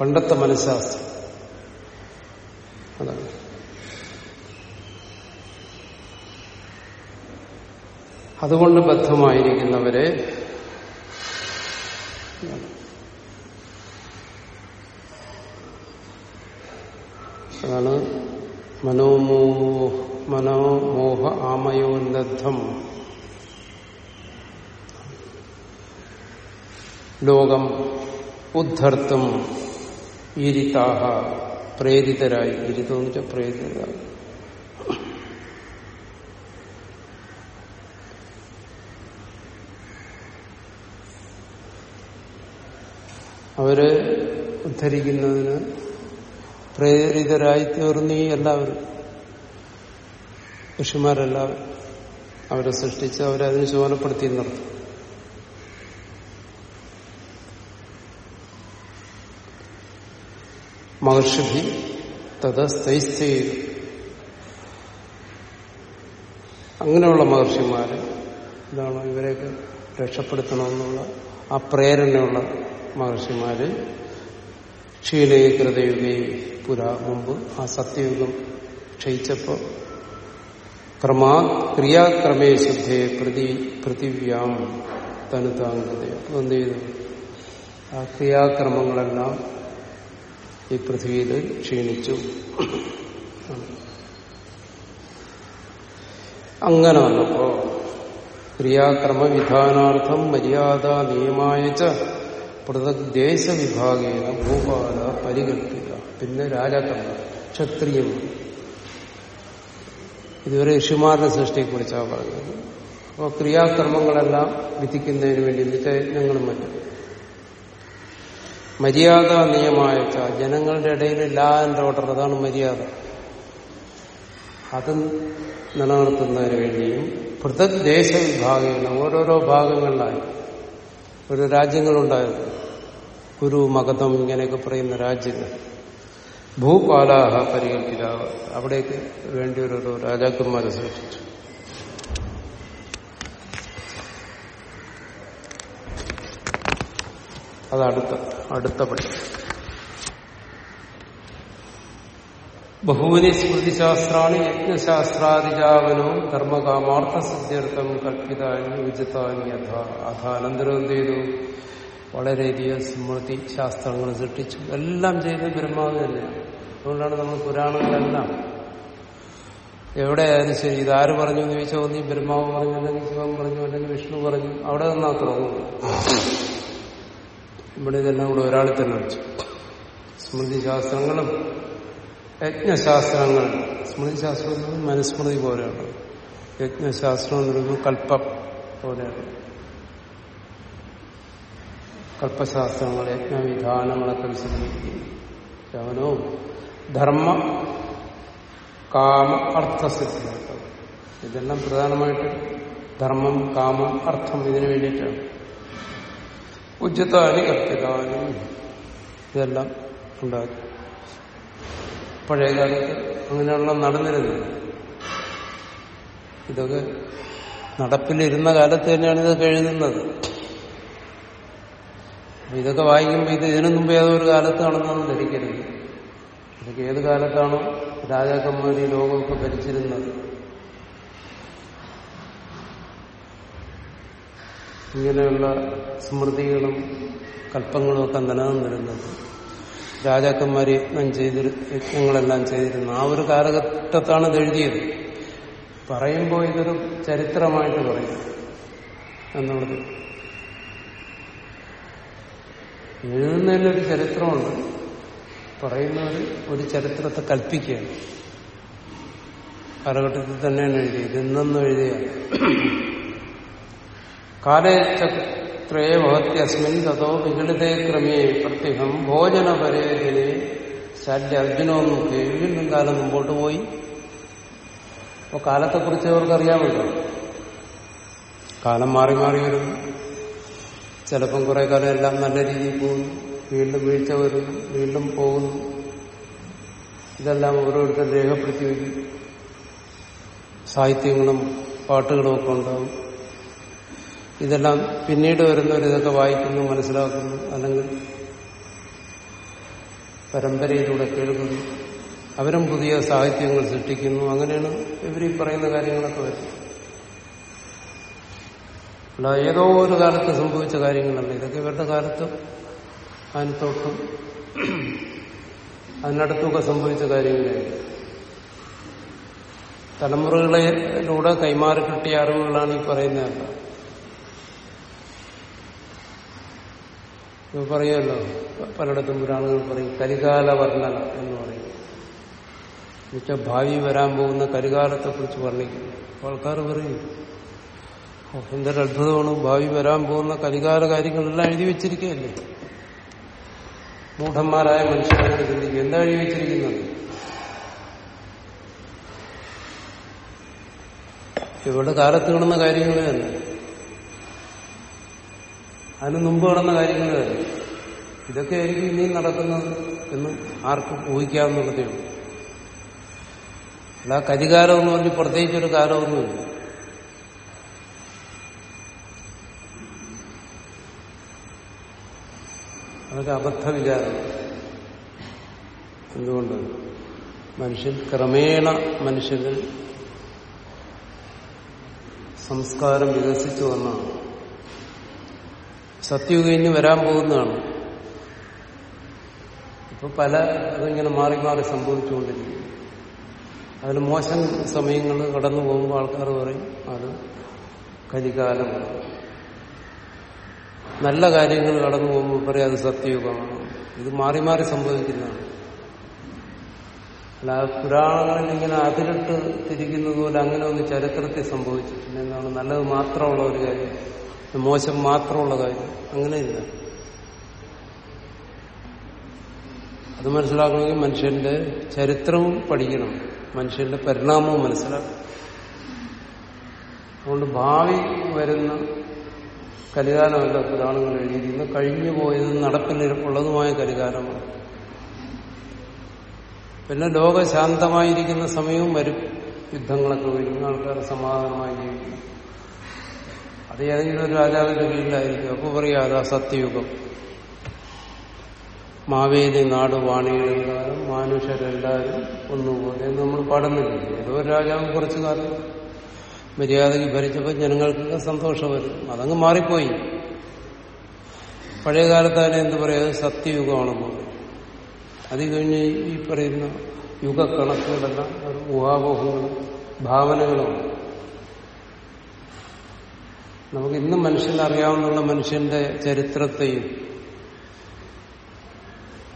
പണ്ടത്തെ മനഃശാസ്ത്രം. അതാണ്. അതുകൊണ്ട് ബദ്ധമായിരിക്കുന്നവരെ അതാണ് മനോമോ മനോമോഹ ആമയോന്നദ്ധം. ലോകം ഉദ്ധർത്തും ഈരിതാഹ പ്രേരിതരായി വെച്ചാൽ പ്രേരിതരായി. അവർ ഉദ്ധരിക്കുന്നതിന് പ്രേരിതരായി തീർന്നി എല്ലാവരും. ഋഷിമാരെല്ലാവരും അവരെ സൃഷ്ടിച്ച് അവരെ അതിന് ശോഭനപ്പെടുത്തി നിർത്തും മഹർഷി തഥസ്ഥൈസ്ഥ അങ്ങനെയുള്ള മഹർഷിമാര് ഇതാണ് ഇവരെയൊക്കെ രക്ഷപ്പെടുത്തണമെന്നുള്ള ആ പ്രേരണയുള്ള മഹർഷിമാര് ക്ഷീണീകൃതയുഗേ പുര മുമ്പ് ആ സത്യയുഗം ക്ഷയിച്ചപ്പോ ക്രമാ ക്രിയാക്രമേ ശുദ്ധേ പ്രതി പൃഥിവ്യാം തനുതാംഗത അപ്പൊ എന്ത് ചെയ്തു? ആ ക്രിയാക്രമങ്ങളെല്ലാം ഈ പൃഥ്വിയിൽ ക്ഷീണിച്ചു. അങ്ങനെ വന്നപ്പോ ക്രിയാക്രമ വിധാനാർത്ഥം മര്യാദ നിയമായ പൃഥക് ദേശവിഭാഗേന ഭൂപാല പരികൽപ്പിക്ക പിന്നെ രാജാക്കന്മാർ ക്ഷത്രിയം ഇതുവരെ ഋഷിമാരുടെ സൃഷ്ടിയെക്കുറിച്ചാണ് പറഞ്ഞത്. അപ്പോൾ ക്രിയാക്രമങ്ങളെല്ലാം വിധിക്കുന്നതിന് വേണ്ടി നിത്യയജ്ഞങ്ങളും മറ്റും. മര്യാദ നിയമായ ജനങ്ങളുടെ ഇടയിൽ ലാ ഓർഡർ അതാണ് മര്യാദ. അത് നിലനിർത്തുന്നതിന് വേണ്ടിയും പൃഥക് ദേശവിഭാഗങ്ങൾ ഓരോരോ ഭാഗങ്ങളിലായി ഒരു രാജ്യങ്ങളുണ്ടായിരുന്നു ഗുരു മകതം ഇങ്ങനെയൊക്കെ പറയുന്ന രാജ്യങ്ങൾ. ഭൂപാലാഹ പരികൽപ്പിത അവിടേക്ക് വേണ്ടി ഒരു രാജാക്കന്മാരെ സൃഷ്ടിച്ചു. അത് അടുത്ത അടുത്ത പടി ബഹൂനി സ്മൃതിശാസ്ത്രാണി യജ്ഞശാസ്ത്രാദിജാവനോ ധർമ്മകാമാർത്ഥ സിദ്ധ്യർത്ഥം കൽപ്പിതാനി വിചിതാനി അഥ അഥ അനന്തരം എന്ത് ചെയ്തു. വളരെയധികം സ്മൃതി ശാസ്ത്രങ്ങൾ സൃഷ്ടിച്ചു. എല്ലാം ചെയ്ത് ബ്രഹ്മാവ് തന്നെയാണ് അതുകൊണ്ടാണ് നമ്മൾ പുരാണങ്ങളെല്ലാം. എവിടെയായാലും ശരി ഇതാര് പറഞ്ഞു എന്ന് ചോദിച്ചാൽ ഒന്നീ ബ്രഹ്മാവ് പറഞ്ഞു അല്ലെങ്കിൽ ശിവൻ പറഞ്ഞു അല്ലെങ്കിൽ വിഷ്ണു പറഞ്ഞു. അവിടെ നിന്നാ തുടങ്ങുന്നു ഇവിടെ ഇതെല്ലാം കൂടെ ഒരാളിൽ തന്നെ വെച്ചു. സ്മൃതിശാസ്ത്രങ്ങളും യജ്ഞശാസ്ത്രങ്ങൾ. സ്മൃതിശാസ്ത്രം എന്ന് പറയുന്നത് മനുസ്മൃതി പോലെയാണ്. യജ്ഞശാസ്ത്രം എന്ന് പറയുന്നത് കൽപ്പം പോലെയാണ്. കൽപ്പശാസ്ത്രങ്ങൾ യജ്ഞവിധാനങ്ങളൊക്കെ വിശദീകരിക്കുന്നു അവനോ ധർമ്മ കാമ അർത്ഥസിദ്ധിയാട്ടം ഇതെല്ലാം പ്രധാനമായിട്ട് ധർമ്മം കാമം അർത്ഥം ഇതിനു വേണ്ടിയിട്ടാണ്. ഉജ്ജത്താനി കൽപ്പിതാനും ഇതെല്ലാം ഉണ്ടാക്കി പഴയകാലത്ത് അങ്ങനെയുള്ള നടന്നിരുന്നു. ഇതൊക്കെ നടപ്പിലിരുന്ന കാലത്ത് തന്നെയാണ് ഇതൊക്കെ എഴുതുന്നത്. ഇതൊക്കെ വായിക്കുമ്പോൾ ഇത് ഇതിനു മുമ്പ് ഏതൊരു കാലത്ത് നടന്നതെന്ന് ധരിക്കരുത്. ഇതൊക്കെ ഏത് കാലത്താണോ രാജാക്കന്മാർ ഈ ലോകമൊക്കെ ഭരിച്ചിരുന്നത്. ഇങ്ങനെയുള്ള സ്മൃതികളും കൽപ്പങ്ങളും ഒക്കെ നിലനിന്നിരുന്നത് രാജാക്കന്മാർ യജ്ഞം ചെയ്തി യജ്ഞങ്ങളെല്ലാം ചെയ്തിരുന്നു. ആ ഒരു കാലഘട്ടത്താണ് ഇത് എഴുതിയത്. പറയുമ്പോൾ ഇതൊരു ചരിത്രമായിട്ട് പറയും. എന്നുള്ളത്. എഴുതുന്നതിനൊരു ചരിത്രമുണ്ട്. പറയുന്നവർ ഒരു ചരിത്രത്തെ കൽപ്പിക്കുകയാണ്. കാലഘട്ടത്തിൽ തന്നെയാണ് എഴുതിയത്. ഇന്നൊന്നും എഴുതിയാണ് കാലേച്ചത്രേ മഹത്യസ്മിൻ തതോ വികളിതേ ക്രമേ പ്രത്യേകം ഭോജനപരേതിനെ ശല്യ അർജുനൊന്നും വീണ്ടും കാലം മുമ്പോട്ട് പോയി. അപ്പോൾ കാലത്തെക്കുറിച്ച് അവർക്ക് അറിയാമല്ലോ കാലം മാറി മാറി വരുന്നു ചിലപ്പം കുറെ കാലം എല്ലാം നല്ല രീതിയിൽ പോകുന്നു. വീണ്ടും വീഴ്ച വരുന്നു വീണ്ടും പോകുന്നു. ഇതെല്ലാം ഓരോരുത്തർ രേഖപ്പെടുത്തി വയ്ക്കും. സാഹിത്യങ്ങളും പാട്ടുകളും ഒക്കെ ഉണ്ടാവും. ഇതെല്ലാം പിന്നീട് വരുന്നവർ ഇതൊക്കെ വായിക്കുന്നു മനസ്സിലാക്കുന്നു അല്ലെങ്കിൽ പരമ്പരയിലൂടെ കേൾക്കുന്നു. അവരും പുതിയ സാഹിത്യങ്ങൾ സൃഷ്ടിക്കുന്നു. അങ്ങനെയാണ് ഇവർ ഈ പറയുന്ന കാര്യങ്ങളൊക്കെ വരുന്നത്. അല്ല ഏതോ ഒരു കാലത്ത് സംഭവിച്ച കാര്യങ്ങളല്ല? ഇതൊക്കെ ഇവരുടെ കാലത്ത് അതിനത്തോട്ടും അതിനടുത്തൊക്കെ സംഭവിച്ച കാര്യങ്ങളാണ് തലമുറകളിലൂടെ കൈമാറി കിട്ടിയ അറിവുകളാണ് ഈ പറയുന്നതല്ല പറയുമല്ലോ. പലയിടത്തും പുരാണങ്ങൾ പറയും കരികാല വർണന എന്ന് പറയും. എന്നുവെച്ചാൽ ഭാവി വരാൻ പോകുന്ന കരികാലത്തെ കുറിച്ച് വർണിക്കും ആൾക്കാർ പറയും എന്തൊരു അത്ഭുതമാണ്. ഭാവി വരാൻ പോകുന്ന കരികാല കാര്യങ്ങളെല്ലാം എഴുതി വെച്ചിരിക്കുകയല്ലേ? മൂഢന്മാരായ മനുഷ്യരെ ചിന്തിക്കും എന്താ എഴുതി വെച്ചിരിക്കുന്നത്? എവിടെ കാലത്ത് കിടന്ന കാര്യങ്ങൾ തന്നെ. അതിന് മുമ്പ് നടന്ന കാര്യങ്ങൾ തന്നെ ഇതൊക്കെ ആയിരിക്കും ഇനിയും നടക്കുന്നത് എന്ന് ആർക്കും ഊഹിക്കാവുന്നതേ ഉള്ളൂ. അല്ല കരികാലം എന്ന് പറഞ്ഞ് പ്രത്യേകിച്ചൊരു കാലമൊന്നുമില്ല. അതൊരു അബദ്ധ വിചാരം എന്തുകൊണ്ട്? മനുഷ്യൻ ക്രമേണ മനുഷ്യരിൽ സംസ്കാരം വികസിച്ചു വന്നാണ് സത്യയുഗം ഇനി വരാൻ പോകുന്നതാണ്. ഇപ്പൊ പല അതിങ്ങനെ മാറി മാറി സംഭവിച്ചുകൊണ്ടിരിക്കും അതിൽ മോശം സമയങ്ങൾ കടന്നു പോകുമ്പോൾ ആൾക്കാർ പറയും അത് കലികാലമാണ് നല്ല കാര്യങ്ങൾ കടന്നു പോകുമ്പോൾ പറയും അത് സത്യയുഗമാണ്. ഇത് മാറി മാറി സംഭവിക്കുന്നതാണ്. അല്ല പുരാണങ്ങളിൽ ഇങ്ങനെ അതിലിട്ട് തിരിക്കുന്നത് പോലെ അങ്ങനെ ഒന്ന് ചരിത്രത്തിൽ സംഭവിച്ചിട്ടില്ല എന്നാണ് നല്ലത് മാത്രമുള്ള ഒരു കാര്യം. മോശം മാത്രമുള്ള കാര്യം. അങ്ങനെയില്ല. അത് മനസ്സിലാക്കണമെങ്കിൽ മനുഷ്യന്റെ ചരിത്രവും പഠിക്കണം. മനുഷ്യന്റെ പരിണാമവും മനസ്സിലാക്കണം. അതുകൊണ്ട് ഭാവി വരുന്ന കലികാലമല്ല പുരാണങ്ങൾ എഴുതിയിരിക്കുന്നത്. കഴിഞ്ഞു പോയതും നടപ്പിൽ ഉള്ളതുമായ കലികാലമാണ്. പിന്നെ ലോകം ശാന്തമായിരിക്കുന്ന സമയവും വരും. യുദ്ധങ്ങളൊക്കെ വരും. ആൾക്കാർ സമാധാനമായി ജീവിക്കും. അത് ഏതെങ്കിലും ഒരു രാജാവിന്റെ കീഴിലായിരിക്കും. അപ്പൊ പറയാം അതാ സത്യയുഗം. മാവേലി നാട് വാണികളെല്ലാവരും മാനുഷരെല്ലാവരും ഒന്നുപോലെ നമ്മൾ പാടുന്നില്ല? ഏതോ ഒരു രാജാവ് കുറച്ചു കാലം മര്യാദയ്ക്ക് ഭരിച്ചപ്പോൾ ജനങ്ങൾക്കൊക്കെ സന്തോഷം വരും. അതങ്ങ് മാറിപ്പോയി. പഴയ കാലത്താണ് എന്ത് പറയാ സത്യയുഗമാണെന്ന് പറയും അത് കഴിഞ്ഞ് ഈ പറയുന്ന യുഗക്കണക്കുകളെല്ലാം ഊഹാപോഹങ്ങളും ഭാവനകളുമാണ്. നമുക്ക് ഇന്ന് മനുഷ്യനെ അറിയാവുന്ന മനുഷ്യന്റെ ചരിത്രത്തെയും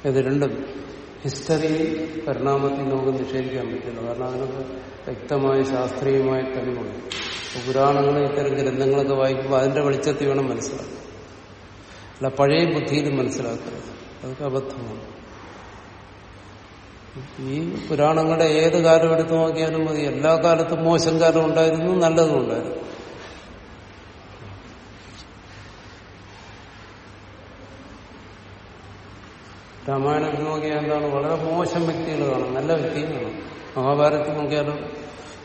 ഇത് രണ്ടും ഹിസ്റ്ററി പരിണാമത്തിൽ നമുക്ക് നിഷേധിക്കാൻ പറ്റില്ല. കാരണം അതിനൊക്കെ വ്യക്തമായ ശാസ്ത്രീയമായ തെളിവുണ്ട്. പുരാണങ്ങൾ ഇത്തരം ഗ്രന്ഥങ്ങളൊക്കെ വായിക്കുമ്പോൾ അതിന്റെ വെളിച്ചത്തിൽ വേണം മനസ്സിലാക്കുക അല്ല പഴയ ബുദ്ധിയിൽ മനസ്സിലാക്കരുത്. അതൊക്കെ അബദ്ധമാണ്. ഈ പുരാണങ്ങളുടെ ഏത് കാലം എടുത്തു നോക്കിയാലും മതി. എല്ലാ കാലത്തും മോശം കാലം ഉണ്ടായിരുന്നു നല്ലതും ഉണ്ടായിരുന്നു. രാമായണത്തിൽ നോക്കിയാൽ എന്താണ്? വളരെ മോശം വ്യക്തികൾ കാണും നല്ല വ്യക്തിയും കാണും മഹാഭാരതത്തിൽ നോക്കിയാലും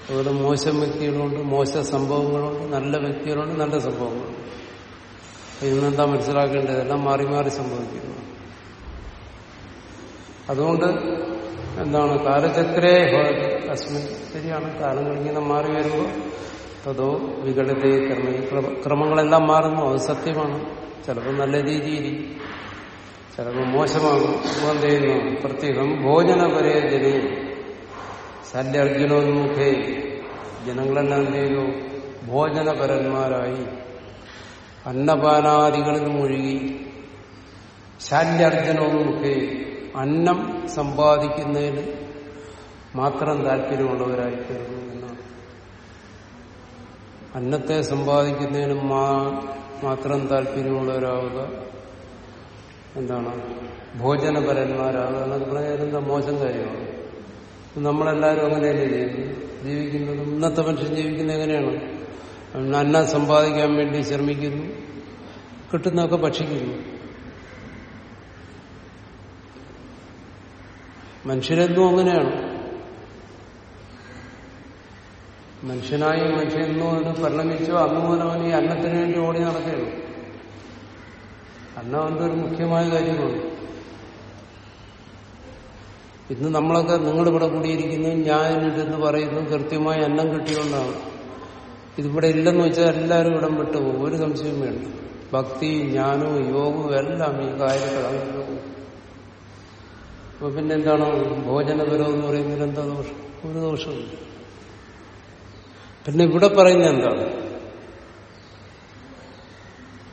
അതുപോലെ മോശം വ്യക്തികളുണ്ട് മോശം സംഭവങ്ങളുണ്ട് നല്ല വ്യക്തികളുണ്ട് നല്ല സംഭവങ്ങളുണ്ട്. ഇന്നെന്താ മനസ്സിലാക്കേണ്ടത്? എല്ലാം മാറി മാറി സംഭവിക്കുന്നു. അതുകൊണ്ട് എന്താണ്? കാലചക്രേ അസ്മിൻ ശരിയാണ്. കാലങ്ങൾ ഇങ്ങനെ മാറി വരുമ്പോൾ തതോ വികടത്തെ ക്രമ ക്രമങ്ങളെല്ലാം മാറുന്നു. അത് സത്യമാണ്. ചിലപ്പോൾ നല്ല രീതിയിൽ ചിലപ്പോൾ മോശമാകും. എന്ത് ചെയ്യുന്നു പ്രത്യേകം ഭോജന പരേജനെ സല്യ അർജുനോന്മുഖേ ജനങ്ങളെല്ലാം എന്ത് ചെയ്തു? ഭോജനപരന്മാരായി. അന്നപാനാദികളിൽ മുഴുകി. ശാല്യർജനോന്മുഖേ. അന്നം സമ്പാദിക്കുന്നതിന് മാത്രം താല്പര്യമുള്ളവരായി തീർന്നു എന്നാണ്. അന്നത്തെ സമ്പാദിക്കുന്നതിന് മാത്രം താല്പര്യമുള്ളവരാവുക എന്താണ്? ഭോജനപരന്മാരാകുക പറഞ്ഞാൽ എന്താ മോശം കാര്യമാണ്. നമ്മളെല്ലാവരും അങ്ങനെയല്ലേ ചെയ്യുന്നത് ജീവിക്കുന്നത്? ഇന്നത്തെ മനുഷ്യൻ ജീവിക്കുന്നത് എങ്ങനെയാണ്? അന്നം സമ്പാദിക്കാൻ വേണ്ടി ശ്രമിക്കുന്നു കിട്ടുന്നതൊക്കെ ഭക്ഷിക്കുന്നു. മനുഷ്യരെന്നും അങ്ങനെയാണ്. മനുഷ്യനായി മനുഷ്യനെന്നും അത് പരിണമിച്ചോ അന്നുമൂലം അവൻ ഈ അന്നത്തിന് വേണ്ടി ഓടി നടക്കുകയാണ്. അന്നം അവന്റെ ഒരു മുഖ്യമായ കാര്യമാണ്. ഇന്ന് നമ്മളൊക്കെ നിങ്ങളിവിടെ കൂടിയിരിക്കുന്നു ഞാനിതെന്ന് പറയുന്നു കൃത്യമായി അന്നം കിട്ടിയോണ്ടാണ്. ഇതിവിടെ ഇല്ലെന്ന് വെച്ചാൽ എല്ലാവരും ഇടം വിട്ടുപോകും ഒരു സംശയം വേണ്ട. ഭക്തി ജ്ഞാനവും യോഗവും എല്ലാം ഈ കാര്യത്തിൽ അപ്പൊ പിന്നെ എന്താണ്? ഭോജനപരം എന്ന് പറയുന്നതിൽ എന്താ ദോഷം? ഒരു ദോഷമില്ല പിന്നെ ഇവിടെ പറയുന്ന എന്താണ്?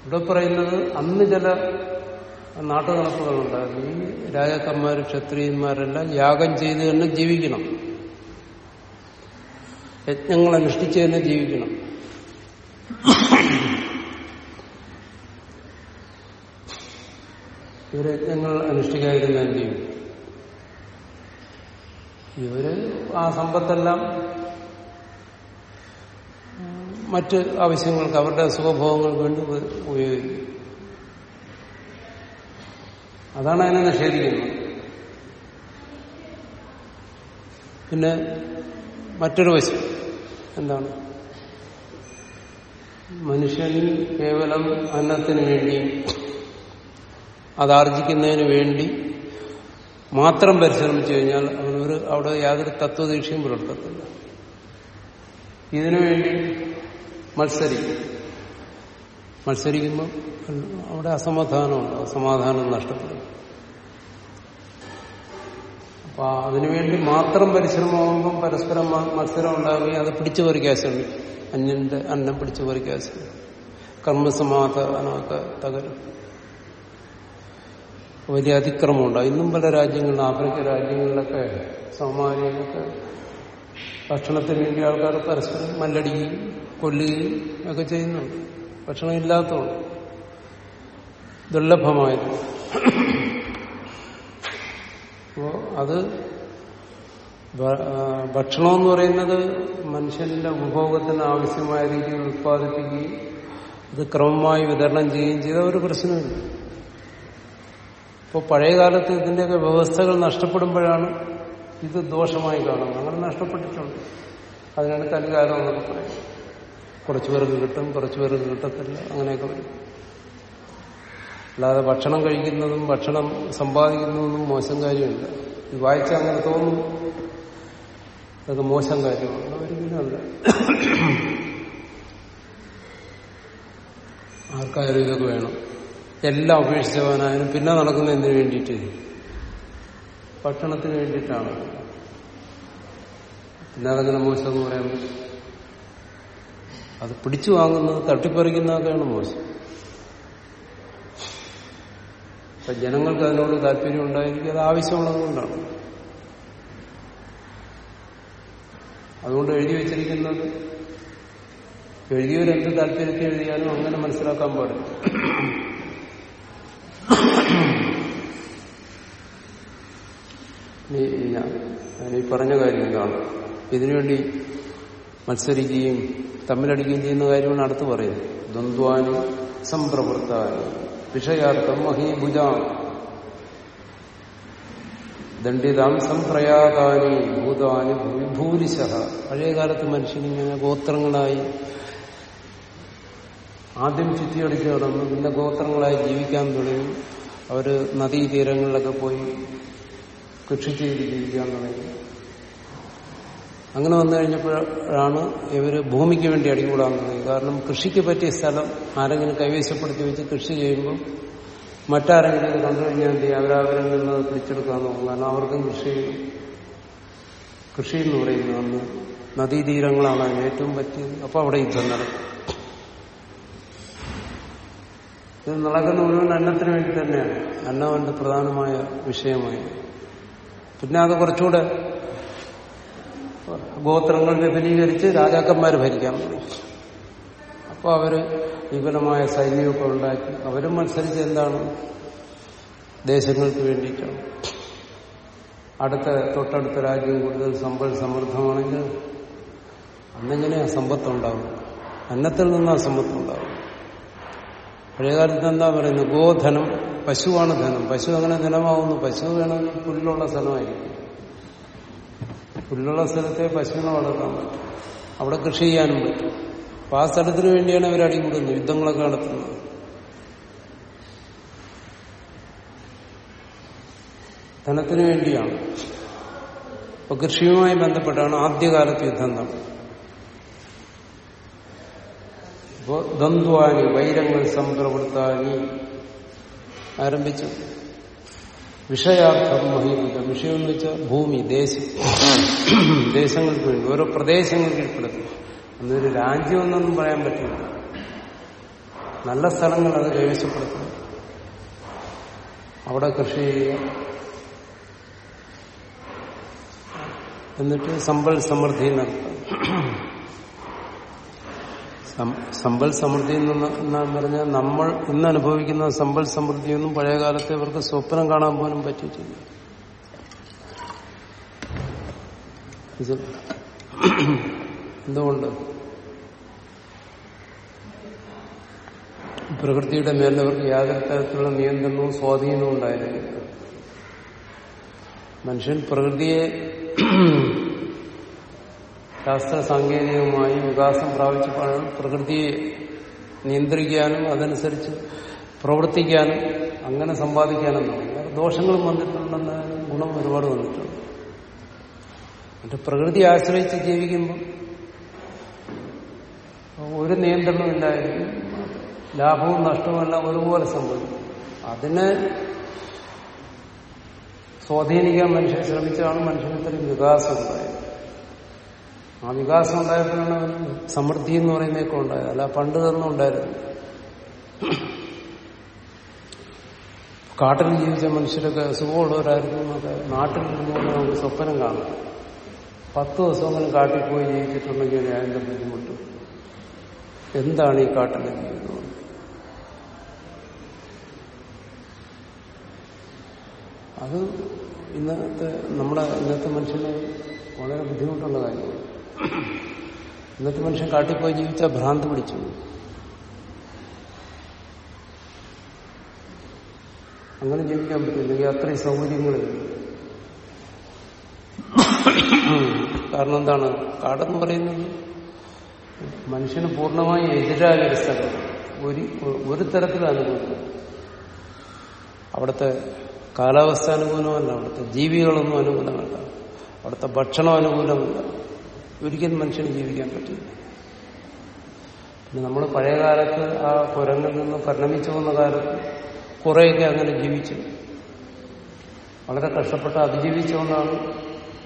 ഇവിടെ പറയുന്നത് അന്ന് ചില നാട്ടുനടപ്പുകളുണ്ടായിരുന്നു ഈ രാജാക്കന്മാർ ക്ഷത്രിയന്മാരെല്ലാം യാഗം ചെയ്ത് തന്നെ ജീവിക്കണം. യജ്ഞങ്ങൾ അനുഷ്ഠിച്ച് തന്നെ ജീവിക്കണം. ഇവർ യജ്ഞങ്ങൾ അനുഷ്ഠിക്കാതിരുന്ന ഇവർ ആ സമ്പത്തെല്ലാം മറ്റ് ആവശ്യങ്ങൾക്ക് അവരുടെ സുഖഭോഗങ്ങൾക്ക് വേണ്ടി ഉപയോഗിക്കും. അതാണ് അതിനെ നിഷേധിക്കുന്നത്. പിന്നെ മറ്റൊരു വശം എന്താണ്? മനുഷ്യൻ കേവലം അന്നത്തിന് വേണ്ടി അതാർജിക്കുന്നതിന് വേണ്ടി മാത്രം പരിശ്രമിച്ചു കഴിഞ്ഞാൽ അവനൊരു അവിടെ യാതൊരു തത്വദീക്ഷയും പുലർത്തത്തില്ല. ഇതിനു വേണ്ടി മത്സരിക്കും. മത്സരിക്കുമ്പോൾ അവിടെ അസമാധാനമുണ്ട്. അസമാധാനം നഷ്ടപ്പെടും. അപ്പൊ അതിനുവേണ്ടി മാത്രം പരിശ്രമമാകുമ്പോൾ പരസ്പരം മത്സരം ഉണ്ടാവുകയും അത് പിടിച്ചു പറിക്കാൻ ശ്രമിക്കും. അന്യന്റെ അന്നം പിടിച്ചു പറിക്കാൻ ശ്രമിക്കും. കർമ്മസമാധാനമൊക്കെ തകരും. വലിയ അതിക്രമമുണ്ടാകും ഇന്നും പല രാജ്യങ്ങളിലും ആഫ്രിക്ക രാജ്യങ്ങളിലൊക്കെ സോമാലിയിലൊക്കെ ഭക്ഷണത്തിന് വേണ്ടി ആൾക്കാർ പരസ്പരം മല്ലടിക്കുകയും കൊല്ലുകയും ഒക്കെ ചെയ്യുന്നുണ്ട്. ഭക്ഷണം ഇല്ലാത്തതുകൊണ്ട്. ദുർലഭമായത്. അപ്പോ അത് ഭക്ഷണമെന്ന് പറയുന്നത് മനുഷ്യന്റെ ഉപഭോഗത്തിന് ആവശ്യമായ രീതിയിൽ ഉത്പാദിപ്പിക്കുകയും അത് ക്രമമായി വിതരണം ചെയ്യുകയും ചെയ്ത ഒരു പ്രശ്നമില്ല. ഇപ്പോൾ പഴയകാലത്ത് ഇതിന്റെയൊക്കെ വ്യവസ്ഥകൾ നഷ്ടപ്പെടുമ്പോഴാണ് ഇത് ദോഷമായി കാണുന്നു അങ്ങനെ നഷ്ടപ്പെട്ടിട്ടുണ്ട്. അതിനാണ് കലികാലം എന്നൊക്കെ പറയും. കുറച്ചു പേർക്ക് കിട്ടും കുറച്ചു പേർക്ക് കിട്ടത്തില്ല അങ്ങനെയൊക്കെ വരും. അല്ലാതെ ഭക്ഷണം കഴിക്കുന്നതും ഭക്ഷണം സമ്പാദിക്കുന്നതും മോശം കാര്യമില്ല. ഇത് വായിച്ചാൽ അങ്ങനെ തോന്നും. അതൊക്കെ മോശം കാര്യമാണ്. ഒരിക്കലുമല്ല ആർക്കായാലും ഇതൊക്കെ വേണം. എല്ലാം ഉപേക്ഷിച്ചവനായാലും പിന്നെ നടക്കുന്നതിന് വേണ്ടിയിട്ട് ഭക്ഷണത്തിന് വേണ്ടിയിട്ടാണ്. പിന്നാലങ്ങനെ മോശം എന്ന് പറയാൻ അത് പിടിച്ചു വാങ്ങുന്നത് തട്ടിപ്പറിക്കുന്നതൊക്കെയാണ് മോശം. അപ്പൊ ജനങ്ങൾക്ക് അതിനോട് താല്പര്യം ഉണ്ടായിരിക്കും അത് ആവശ്യമുള്ളതുകൊണ്ടാണ് അതുകൊണ്ട് എഴുതി വെച്ചിരിക്കുന്നത് എഴുതിയവരെന്ത് താല്പര്യത്തിൽ എഴുതിയാലും അങ്ങനെ മനസ്സിലാക്കാൻ പാടില്ല. ഞാൻ ഈ പറഞ്ഞ കാര്യം എന്താണ് ഇതിനുവേണ്ടി മത്സരിക്കുകയും തമ്മിലടിക്കുകയും ചെയ്യുന്ന കാര്യമാണ് അടുത്ത് പറയുന്നത്. ദ്വന്ദ്വാനി സംപ്രവൃത്താനി വിഷയാർത്ഥം മഹീഭുജ ദണ്ഡിതാം സംപ്രയാതാനി ഭൂതാനി ഭൂരിശ പഴയകാലത്ത് മനുഷ്യനിങ്ങനെ ഗോത്രങ്ങളായി ആദ്യം ചുറ്റിയടിച്ച് കിടന്നു പിന്നെ ഗോത്രങ്ങളായി ജീവിക്കാൻ തുടങ്ങി. അവർ നദീതീരങ്ങളിലൊക്കെ പോയി കൃഷി ചെയ്ത് ജീവിക്കാൻ തുടങ്ങി അങ്ങനെ വന്നു കഴിഞ്ഞപ്പോഴാണ് ഇവർ ഭൂമിക്ക് വേണ്ടി അടികൂടാൻ കാരണം കൃഷിക്ക് പറ്റിയ സ്ഥലം ആരെങ്കിലും കൈവശപ്പെടുത്തി വെച്ച് കൃഷി ചെയ്യുമ്പോൾ മറ്റാരെങ്കിലും കണ്ടു കഴിഞ്ഞാൽ എന്ത് ചെയ്യും അവരവരിൽ നിന്ന് പിടിച്ചെടുക്കാൻ നോക്കും കാരണം അവർക്കും കൃഷി കൃഷി എന്ന് പറയുന്നത് അന്ന് നദീതീരങ്ങളാണ് അതിന് ഏറ്റവും പറ്റിയത്. അപ്പോൾ അവിടെ യുദ്ധം നടക്കും. ഇത് നടക്കുന്ന മുഴുവൻ അന്നത്തിന് വേണ്ടി തന്നെയാണ്. അന്നവന്റെ പ്രധാനമായ വിഷയമായി. പിന്നെ അത് കുറച്ചുകൂടെ ഗോത്രങ്ങൾ വിപുലീകരിച്ച് രാജാക്കന്മാർ ഭരിക്കാൻ തുടങ്ങി അപ്പോൾ അവർ വിപുലമായ സൈന്യമൊക്കെ ഉണ്ടാക്കി. അവരും മത്സരിച്ച് എന്താണ്? ദേശങ്ങൾക്ക് വേണ്ടിയിട്ടാണ്. അടുത്ത തൊട്ടടുത്ത രാജ്യം കൂടുതൽ സമ്പൽ സമൃദ്ധമാണെങ്കിൽ അന്നെങ്ങനെയാ സമ്പത്തുണ്ടാവും അന്നത്തിൽ നിന്നാ സമ്പത്തുണ്ടാവും പഴയകാലത്ത് എന്താ പറയുന്നത്? ഗോധനം. പശുവാണ് ധനം. പശു അങ്ങനെ ധനമാവുന്നു. പശു വേണമെങ്കിൽ പുല്ലുള്ള സ്ഥലമായിരിക്കും. പുല്ലുള്ള സ്ഥലത്തെ പശുവിനെ വളർത്താൻ പറ്റും. അവിടെ കൃഷി ചെയ്യാനും പറ്റും. അപ്പൊ ആ സ്ഥലത്തിന് വേണ്ടിയാണ് അവർ അടികൂടുന്നത് യുദ്ധങ്ങളൊക്കെ നടത്തുന്നത്. ധനത്തിന് വേണ്ടിയാണ്. അപ്പൊ കൃഷിയുമായി ബന്ധപ്പെട്ടാണ് ആദ്യകാലത്ത് യുദ്ധം നടന്നത്. ഇപ്പോ ദ്വന്ദ്വാനി വൈരങ്ങൾ സംപ്രവൃത്താനി ആരംഭിച്ചു. വിഷയാർത്ഥം മഹീഭൂതം വിഷയം എന്ന് വെച്ചാൽ ഭൂമി ദേശം. ദേശങ്ങൾക്ക് വേണ്ടി ഓരോ പ്രദേശങ്ങൾക്ക് കീഴ്പ്പെടുത്തും അന്നൊരു രാജ്യം എന്നൊന്നും പറയാൻ പറ്റില്ല. നല്ല സ്ഥലങ്ങൾ അത് കൈവശപ്പെടുത്തും അവിടെ കൃഷി ചെയ്യുക. എന്നിട്ട് സമ്പൽ സമൃദ്ധി നടത്തുക. സമ്പൽ സമൃദ്ധി എന്ന് പറഞ്ഞാൽ നമ്മൾ ഇന്ന് അനുഭവിക്കുന്ന സമ്പൽ സമൃദ്ധിയൊന്നും പഴയകാലത്ത് ഇവർക്ക് സ്വപ്നം കാണാൻ പോലും പറ്റിയിട്ടില്ല. എന്തുകൊണ്ട്? പ്രകൃതിയുടെ മേലവർക്ക് യാതൊരു തരത്തിലുള്ള നിയന്ത്രണവും സ്വാധീനവും ഉണ്ടായിരുന്നില്ല. മനുഷ്യൻ പ്രകൃതിയെ ശാസ്ത്ര സാങ്കേതികമായി വികാസം പ്രാപിച്ചപ്പോഴാണ് പ്രകൃതിയെ നിയന്ത്രിക്കാനും അതനുസരിച്ച് പ്രവർത്തിക്കാനും അങ്ങനെ സമ്പാദിക്കാനും തുടങ്ങി. ദോഷങ്ങളും വന്നിട്ടുണ്ടെന്ന് ഗുണം ഒരുപാട് വന്നിട്ടുണ്ട്. മറ്റു പ്രകൃതി ആശ്രയിച്ച് ജീവിക്കുമ്പോൾ ഒരു നിയന്ത്രണമില്ലായിരിക്കും ലാഭവും നഷ്ടവും എല്ലാം ഒരുപോലെ സംഭവിക്കും. അതിനെ സ്വാധീനിക്കാൻ മനുഷ്യൻ ശ്രമിച്ചാണ് മനുഷ്യന് ഇത്രയും വികാസം ഉണ്ടായത്. ആ വികാസം ഉണ്ടായപ്പോഴാണ് അവന് സമൃദ്ധി എന്ന് പറയുന്നതൊക്കെ ഉണ്ടായത്. അല്ല പണ്ട് തന്നെ ഉണ്ടായിരുന്നു. കാട്ടിൽ ജീവിച്ച മനുഷ്യരൊക്കെ സുഖമുള്ളവരായിരുന്നു എന്നൊക്കെ നാട്ടിൽ നിന്നുകൊണ്ട് നമുക്ക് സ്വപ്നം കാണാം. പത്ത് ദിവസമെങ്കിലും കാട്ടിൽ പോയി ജീവിച്ചിട്ടുണ്ടെങ്കിൽ അതിന്റെ ബുദ്ധിമുട്ട്. എന്താണ് ഈ കാട്ടിലെ ജീവിതം? അത് ഇന്നത്തെ നമ്മുടെ ഇന്നത്തെ മനുഷ്യന് വളരെ ബുദ്ധിമുട്ടുള്ള കാര്യമാണ്. ഇന്നത്തെ മനുഷ്യൻ കാട്ടിൽ പോയി ജീവിച്ചാൽ ഭ്രാന്ത് പിടിച്ചു. അങ്ങനെ ജീവിക്കാൻ പറ്റില്ലെങ്കിൽ അത്രയും സൗകര്യങ്ങളില്ല കാരണം എന്താണ്? കാടെന്ന് പറയുന്നത് മനുഷ്യന് പൂർണമായി എതിരായ ഒരു സ്ഥലം. ഒരു ഒരു തരത്തിലും അനുകൂലം അവിടുത്തെ കാലാവസ്ഥ അനുകൂലമല്ല അവിടുത്തെ ജീവികളൊന്നും അനുകൂലമല്ല. അവിടുത്തെ ഭക്ഷണം അനുകൂലമല്ല. ഒരിക്കലും മനുഷ്യന് ജീവിക്കാൻ പറ്റില്ല. പിന്നെ നമ്മൾ പഴയ കാലത്ത് ആ കുരങ്ങിൽ നിന്ന് പരിണമിച്ചു വന്ന കാലത്ത് കുറേയൊക്കെ അങ്ങനെ ജീവിച്ചു. വളരെ കഷ്ടപ്പെട്ട് അതിജീവിച്ചുകൊണ്ടാണ്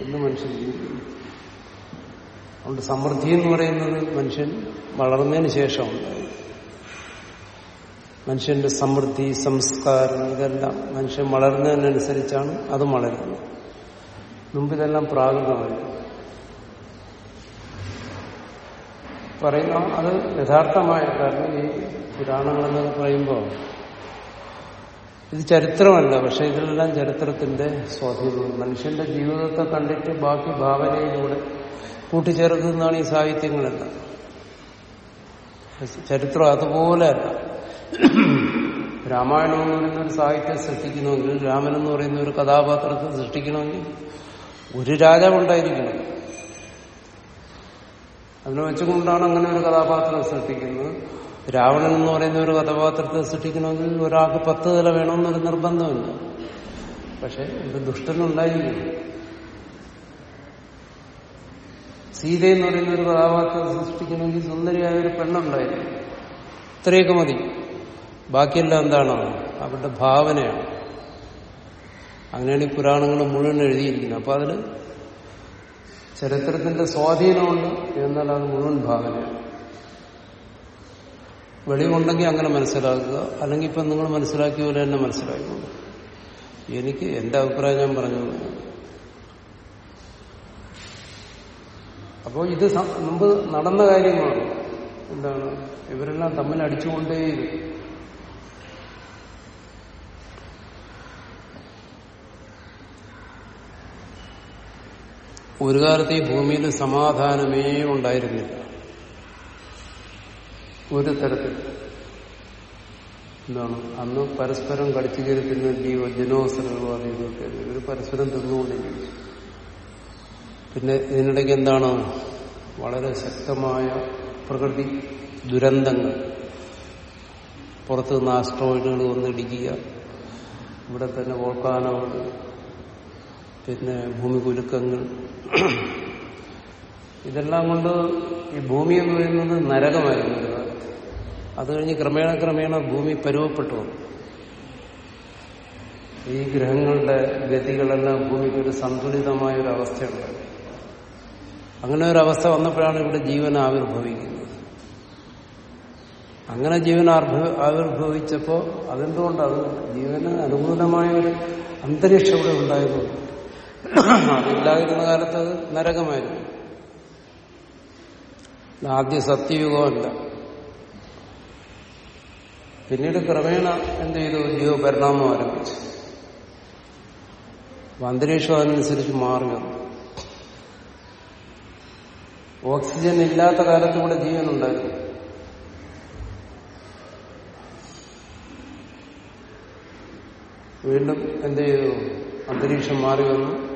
ഇന്ന് മനുഷ്യൻ ജീവിക്കുന്നത്. അതുകൊണ്ട് സമൃദ്ധി എന്ന് പറയുന്നത് മനുഷ്യൻ വളർന്നതിന് ശേഷം മനുഷ്യന്റെ സമൃദ്ധി സംസ്കാരം ഇതെല്ലാം മനുഷ്യൻ വളർന്നതിനനുസരിച്ചാണ് അത് വളരുന്നത്. മുമ്പ് ഇതെല്ലാം പ്രാകൃതമായിരുന്നു. പറയുന്ന അത് യഥാർത്ഥമായ കാരണം ഈ പുരാണങ്ങളെന്നൊക്കെ പറയുമ്പോൾ. ഇത് ചരിത്രമല്ല പക്ഷെ ഇതിലെല്ലാം ചരിത്രത്തിന്റെ സ്വാധീനം മനുഷ്യന്റെ ജീവിതത്തെ കണ്ടിട്ട് ബാക്കി ഭാവനയിലൂടെ കൂട്ടിച്ചേർക്കുന്നതാണ് ഈ സാഹിത്യങ്ങളെല്ലാം. ചരിത്രം അതുപോലെ അല്ല. രാമായണം എന്ന് പറയുന്ന ഒരു സാഹിത്യം സൃഷ്ടിക്കണമെങ്കിൽ രാമൻ എന്ന് പറയുന്ന ഒരു കഥാപാത്രത്തെ സൃഷ്ടിക്കണമെങ്കിൽ ഒരു രാജാവുണ്ടായിരിക്കണം അതിനെ വെച്ചുകൊണ്ടാണ് അങ്ങനെ ഒരു കഥാപാത്രം സൃഷ്ടിക്കുന്നത്. രാവണൻ എന്ന് പറയുന്ന ഒരു കഥാപാത്രത്തെ സൃഷ്ടിക്കണമെങ്കിൽ ഒരാൾക്ക് പത്ത് നില വേണമെന്നൊരു നിർബന്ധമില്ല. പക്ഷെ ഒരു ദുഷ്ടനുണ്ടായിരിക്കും സീത എന്ന് പറയുന്ന ഒരു കഥാപാത്രത്തെ സൃഷ്ടിക്കണമെങ്കിൽ സുന്ദരിയായ ഒരു പെണ്ണുണ്ടായിരുന്നു ഇത്രയൊക്കെ മതി. ബാക്കിയെല്ലാം എന്താണ്? അവരുടെ ഭാവനയാണ്. അങ്ങനെയാണ് ഈ പുരാണങ്ങൾ മുഴുവൻ എഴുതിയിരിക്കുന്നത് അപ്പൊ അതിൽ ചരിത്രത്തിന്റെ സ്വാധീനമുണ്ട് എന്നാൽ അത് മുഴുവൻ ഭാവനയാണ്. വെളിവുണ്ടെങ്കിൽ അങ്ങനെ മനസ്സിലാക്കുക. അല്ലെങ്കിൽ ഇപ്പം നിങ്ങൾ മനസ്സിലാക്കിയ പോലെ തന്നെ മനസ്സിലാക്കിക്കോളൂ. എനിക്ക് എന്റെ അഭിപ്രായം ഞാൻ പറഞ്ഞു. അപ്പോൾ ഇത് മുമ്പ് നടന്ന കാര്യങ്ങളാണ്. എന്താണ്? ഇവരെല്ലാം തമ്മിൽ അടിച്ചുകൊണ്ടേയിരുന്നു. ഒരു കാലത്ത് ഈ ഭൂമിയിൽ സമാധാനമേ ഉണ്ടായിരുന്നില്ല. ഒരു തരത്തിൽ. എന്താണ്? അന്ന് പരസ്പരം കടിച്ചു കയറി തിന്ന ജീവ ജനോസരവാദികളൊക്കെ ഒരു പരസ്പരം തിന്നുകൊണ്ടിരിക്കും പിന്നെ ഇതിനിടയ്ക്ക് എന്താണ്? വളരെ ശക്തമായ പ്രകൃതി ദുരന്തങ്ങൾ. പുറത്തുനിന്ന് ആസ്ട്രോയിഡുകൾ വന്നിടിക്കുക ഇവിടെ തന്നെ വോൾക്കാനങ്ങൾ പിന്നെ ഭൂമി കുലുക്കങ്ങൾ ഇതെല്ലാം കൊണ്ട് ഈ ഭൂമി എന്ന് പറയുന്നത് നരകമായിരുന്നു ഒരു കാലത്ത്. അത് കഴിഞ്ഞ് ക്രമേണ ക്രമേണ ഭൂമി പരുവപ്പെട്ടു ഈ ഗ്രഹങ്ങളുടെ ഗതികളെല്ലാം ഭൂമിക്ക് ഒരു സന്തുലിതമായ ഒരു അവസ്ഥയുണ്ടായി അങ്ങനെ ഒരു അവസ്ഥ വന്നപ്പോഴാണ് ഇവിടെ ജീവൻ ആവിർഭവിക്കുന്നത്. അങ്ങനെ ജീവൻ ആവിർഭവിച്ചപ്പോൾ അതെന്തുകൊണ്ട് അത് ജീവന് അനുകൂലമായ ഒരു അന്തരീക്ഷം ഇവിടെ ഉണ്ടായതുകൊണ്ട്. അതില്ലാതിരുന്ന കാലത്ത് അത് നരകമായിരുന്നു. ആദ്യ സത്യയുഗമല്ല. പിന്നീട് ക്രമേണ എന്ത് ചെയ്തു? ജീവപരിണാമം ആരംഭിച്ചു. അന്തരീക്ഷം അതിനനുസരിച്ച് മാറി വന്നു. ഓക്സിജൻ ഇല്ലാത്ത കാലത്ത് കൂടെ ജീവൻ ഉണ്ടായിരുന്നു വീണ്ടും എന്ത് ചെയ്തു? അന്തരീക്ഷം മാറി വന്നു.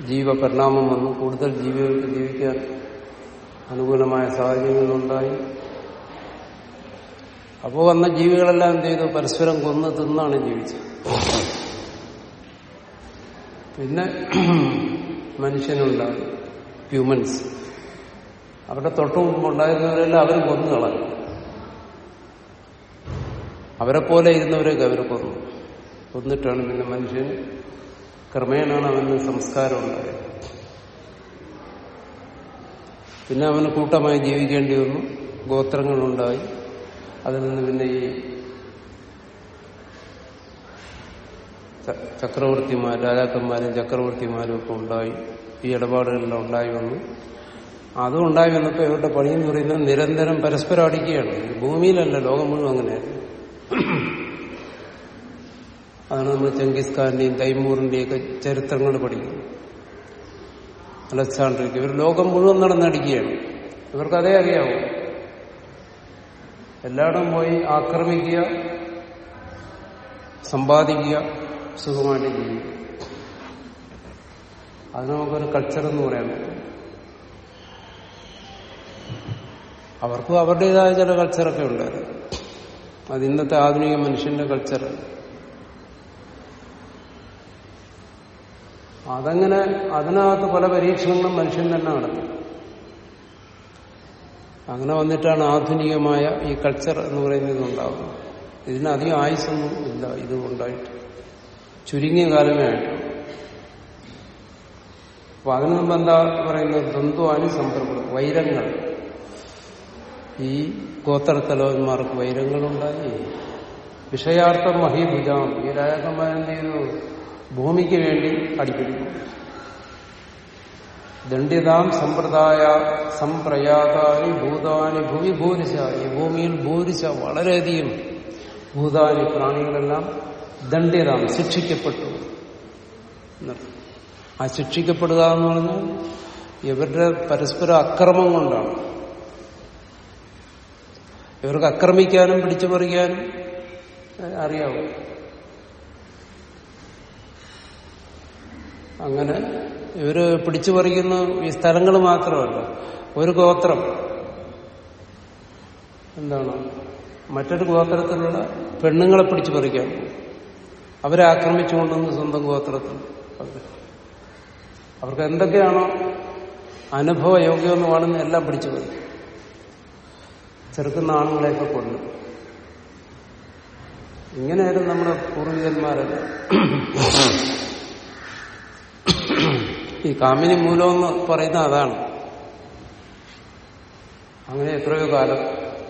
ജീവപരിണാമം വന്നു. കൂടുതൽ ജീവികൾക്ക് ജീവിക്കാൻ അനുകൂലമായ സാഹചര്യങ്ങളുണ്ടായി. അപ്പോൾ വന്ന ജീവികളെല്ലാം എന്ത് ചെയ്തു? പരസ്പരം കൊന്ന് തിന്നാണ് ജീവിച്ചത്. പിന്നെ മനുഷ്യനുണ്ടായി. ഹ്യൂമൻസ്. അവരുടെ തൊട്ടു ഉണ്ടായിരുന്നവരെല്ലാം അവരും കൊന്നു കളഞ്ഞു. അവരെ പോലെ ഇരുന്നവരെയൊക്കെ അവർ കൊന്നു. കൊന്നിട്ടാണ് പിന്നെ മനുഷ്യൻ ക്രമേണാണ് അവന് സംസ്കാരം ഉണ്ടായത്. പിന്നെ അവന് കൂട്ടമായി ജീവിക്കേണ്ടി വന്നു. ഗോത്രങ്ങളുണ്ടായി. അതിൽ നിന്ന് പിന്നെ ഈ ചക്രവർത്തിമാർ രാജാക്കന്മാരും ചക്രവർത്തിമാരും ഒക്കെ ഉണ്ടായി. ഈ ഇടപാടുകളെല്ലാം ഉണ്ടായി വന്നു. അതും ഉണ്ടായി വന്നപ്പോൾ ഇവരുടെ പണി എന്ന് പറയുന്നത് നിരന്തരം പരസ്പരം അടിക്കുകയാണ്. ഭൂമിയിലല്ല ലോകം മുഴുവൻ അങ്ങനെയായിരുന്നു അതാണ് നമ്മൾ ചെങ്കിസ്ഖാന്റെയും തൈമൂറിന്റെയും ഒക്കെ ചരിത്രങ്ങൾ പഠിക്കുന്നത് അലക്സാണ്ടർക്ക് ഇവർ ലോകം മുഴുവൻ നടന്നടിക്കുകയാണ്. ഇവർക്ക് അതേ അറിയാവൂ. എല്ലായിടം പോയി ആക്രമിക്കുക സമ്പാദിക്കുക സുഖമായിട്ട് ജീവിക്കുക. അത് നമുക്കൊരു കൾച്ചർ എന്ന് പറയാൻ പറ്റും. അവർക്കും അവരുടേതായ ചില കൾച്ചറൊക്കെ ഉണ്ടായിരുന്നു അത് ഇന്നത്തെ ആധുനിക മനുഷ്യന്റെ കൾച്ചർ അതങ്ങനെ അതിനകത്ത് പല പരീക്ഷണങ്ങളും മനുഷ്യൻ തന്നെ നടത്തി. അങ്ങനെ വന്നിട്ടാണ് ആധുനികമായ ഈ കൾച്ചർ എന്ന് പറയുന്നത് ഉണ്ടാകുന്നത് ഇതിനധികം ആയുസൊന്നും ഇല്ല ഇത് ഉണ്ടായിട്ട്. ചുരുങ്ങിയ കാലമേ ആയിട്ടുള്ളൂ അപ്പൊ അതിന് മുമ്പ് എന്താ പറയുന്നത്? ദ്വന്ദ്വാനി സമ്പർക്കം വൈരങ്ങൾ. ഈ ഗോത്രത്തലവന്മാർക്ക് വൈരങ്ങളുണ്ടായി. വിഷയാർത്ഥം മഹീഭുജാം ഈ രാജാക്കന്മാരെന്ത് ചെയ്യുന്നു ഭൂമിക്ക് വേണ്ടി അടിപിടിക്കും ദണ്ഡിതാം സമ്പ്രദായ സംപ്രയാതാനി ഭൂതാനി ഭൂമി ഭൂരിശ ഈ ഭൂമിയിൽ ഭൂരിശ വളരെയധികം ഭൂതാനി പ്രാണികളെല്ലാം ദണ്ഡിതാം ശിക്ഷിക്കപ്പെട്ടു. ആ ശിക്ഷിക്കപ്പെടുക എന്ന് പറഞ്ഞാൽ ഇവരുടെ പരസ്പര അക്രമം കൊണ്ടാണ്. ഇവർക്ക് അക്രമിക്കാനും പിടിച്ചു പറിക്കാനും അറിയാവും. അങ്ങനെ ഇവർ പിടിച്ചു പറിക്കുന്ന ഈ സ്ഥലങ്ങൾ മാത്രമല്ല ഒരു ഗോത്രം. എന്താണ്? മറ്റൊരു ഗോത്രത്തിലുള്ള പെണ്ണുങ്ങളെ പിടിച്ചു പറിക്കാൻ അവരെ ആക്രമിച്ചുകൊണ്ടുവന്ന് സ്വന്തം ഗോത്രത്തിൽ അവർക്ക് എന്തൊക്കെയാണോ അനുഭവ യോഗ്യമെന്ന് വേണമെന്ന് എല്ലാം പിടിച്ചു പറിക്കും. ചെറുക്കുന്ന ആണുങ്ങളെയൊക്കെ കൊണ്ട് ഇങ്ങനെയായിരുന്നു നമ്മുടെ പൂർവികന്മാരെല്ലാം ഈ കാമിനി മൂലം എന്ന് പറയുന്ന അതാണ്. അങ്ങനെ എത്രയോ കാലം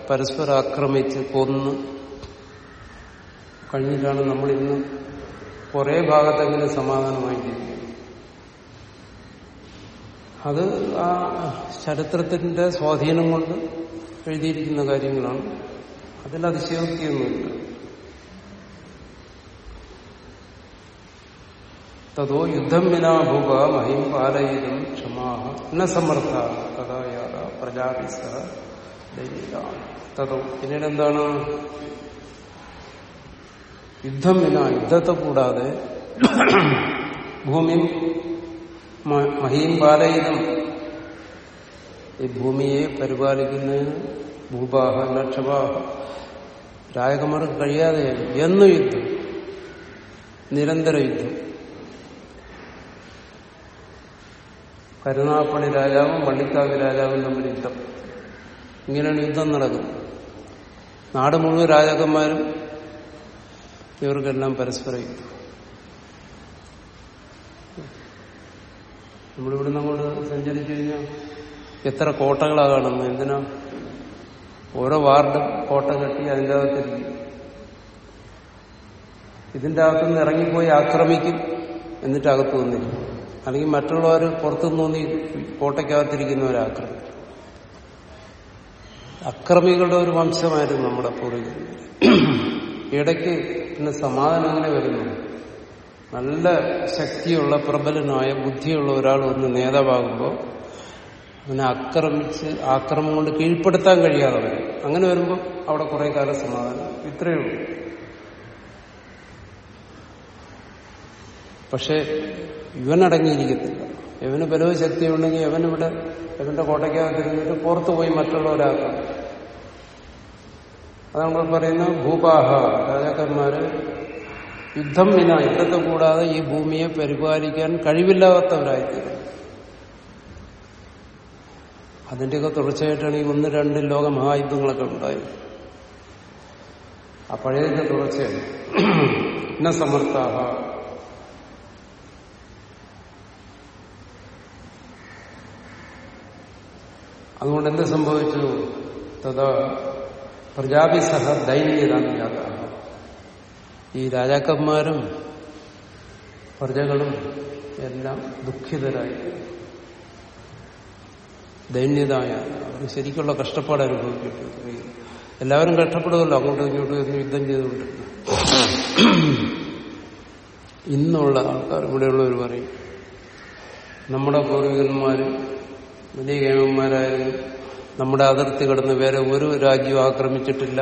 പരസ്പരം ആക്രമിച്ച് കൊന്ന് കഴിഞ്ഞിട്ടാണ് നമ്മൾ ഇന്ന് കുറെ ഭാഗത്തെങ്കിലും സമാധാനമായി അത് ആ ചരിത്രത്തിന്റെ സ്വാധീനം കൊണ്ട് എഴുതിയിരിക്കുന്ന കാര്യങ്ങളാണ്. അതിൽ അതിശയോക്തിയൊന്നുമില്ല തതോ യുദ്ധം വിനാഭൂക മഹിം പാലയിലും ക്ഷമാഹ ന സമർത്ഥ. തഥാ യാത പ്രജാപിസ ദൈനിക തതോ. പിന്നീട് എന്താണ്? യുദ്ധം വിനാ യുദ്ധത്തെ കൂടാതെ ഭൂമി മഹീം പാലയിലും ഈ ഭൂമിയെ പരിപാലിക്കുന്നതിന് ഭൂപാഹ ലക്ഷപാഹ രാജകുമാർക്ക് കഴിയാതെയായി എന്നു യുദ്ധം. നിരന്തര യുദ്ധം. കരുനാപ്പള്ളി രാജാവും വള്ളിക്കാവ് രാജാവും തമ്മിൽ യുദ്ധം. ഇങ്ങനെയാണ് യുദ്ധം നടക്കുന്നത്. നാട് മുഴുവൻ രാജാക്കന്മാരും ഇവർക്കെല്ലാം പരസ്പര യുദ്ധം. നമ്മളിവിടുന്ന് അങ്ങോട്ട് സഞ്ചരിച്ചു കഴിഞ്ഞാൽ എത്ര കോട്ടകളാ കാണുന്നത്? എന്തിനാ? ഓരോ വാർഡും കോട്ട കെട്ടി അതിന്റെ അകത്തിരിക്കും ഇതിന്റെ അകത്തുനിന്ന് ഇറങ്ങിപ്പോയി ആക്രമിക്കും. എന്നിട്ട് അകത്ത് വന്നിരിക്കും. അല്ലെങ്കിൽ മറ്റുള്ളവർ പുറത്തുനിന്ന് തോന്നി കോട്ടയ്ക്കകത്തിരിക്കുന്നവരെ ആക്രമിക്കും അക്രമികളുടെ ഒരു വംശമായിരുന്നു നമ്മുടെ പൂർവികർ. ഇടയ്ക്ക് പിന്നെ സമാധാനം അങ്ങനെ വരുന്നു. നല്ല ശക്തിയുള്ള പ്രബലനായ ബുദ്ധിയുള്ള ഒരാൾ ഒന്ന് നേതാവാകുമ്പോൾ അവനെ ആക്രമിച്ച് ആക്രമം കൊണ്ട് കീഴ്പ്പെടുത്താൻ കഴിയാതെ വരും. അങ്ങനെ വരുമ്പോൾ അവിടെ കുറെ കാലം സമാധാനം. ഇത്രയേ ഉള്ളൂ. പക്ഷെ ഇവനടങ്ങിയിരിക്കത്തില്ല. ഇവന് ബലവ് ശക്തി ഉണ്ടെങ്കിൽ ശക്തിയുണ്ടെങ്കിൽ ഇവിടെ ഇവന്റെ കോട്ടയ്ക്കകത്തിരുന്നിട്ട് പുറത്തു പോയി മറ്റുള്ളവരാക്കാം. അത് നമ്മൾ പറയുന്ന ഭൂപാഹ രാജാക്കന്മാര് യുദ്ധം വിന യുദ്ധത്തെ കൂടാതെ ഈ ഭൂമിയെ പരിപാലിക്കാൻ കഴിവില്ലാത്തവരായിത്തീരും. അതിന്റെയൊക്കെ തുടർച്ചയായിട്ടാണ് ഈ ഒന്ന് രണ്ട് ലോക മഹായുദ്ധങ്ങളൊക്കെ ഉണ്ടായത്. ആ പഴയതിന്റെ തുടർച്ചയാണ്. ഇന്ന സമർത്ഥാഹ. അതുകൊണ്ട് എന്ത് സംഭവിച്ചു? തഥാ പ്രജാപി സഹ ദൈനീയതാണ് ജാത ഈ രാജാക്കന്മാരും പ്രജകളും എല്ലാം ദുഃഖിതരായി. ദൈന്യതായ അവർ ശരിക്കുള്ള കഷ്ടപ്പാട് അനുഭവിക്കപ്പെട്ടു. എല്ലാവരും കഷ്ടപ്പെടുമല്ലോ അങ്ങോട്ടും ഇങ്ങോട്ടും യുദ്ധം ചെയ്തുകൊണ്ട് ഇന്നുള്ള ആൾക്കാർ ഇവിടെയുള്ളവർ പറയും നമ്മുടെ പൂർവികന്മാരും വലിയ കേമന്മാരായാലും നമ്മുടെ അതിർത്തി കടന്ന് വേറെ ഒരു രാജ്യവും ആക്രമിച്ചിട്ടില്ല.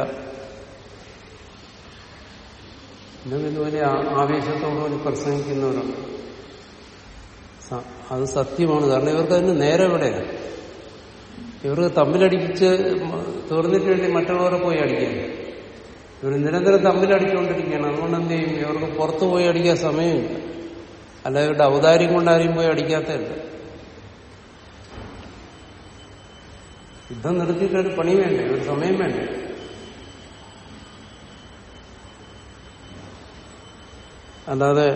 വലിയ ആവേശത്തോടുകൂടി പ്രസംഗിക്കുന്നവരാണ് അത് സത്യമാണ്. കാരണം ഇവർക്ക് അതിന് നേരെ എവിടെയാണ്? ഇവർക്ക് തമ്മിലടിപ്പിച്ച് തീർന്നിട്ട് വേണ്ടി മറ്റുള്ളവരെ പോയി അടിക്കാൻ. ഇവർ നിരന്തരം തമ്മിലടിച്ചുകൊണ്ടിരിക്കുകയാണ്. അതുകൊണ്ട് എന്ത് ചെയ്യും? ഇവർക്ക് പുറത്തു പോയി അടിക്കാൻ സമയമില്ല. അല്ല ഇവരുടെ ഔദാര്യം കൊണ്ട് ആരെയും പോയി അടിക്കാത്തതല്ല. യുദ്ധം നിർത്തിയിട്ട് ഒരു പണി വേണ്ടേ? ഒരു സമയം വേണ്ടേ? അല്ലാതെ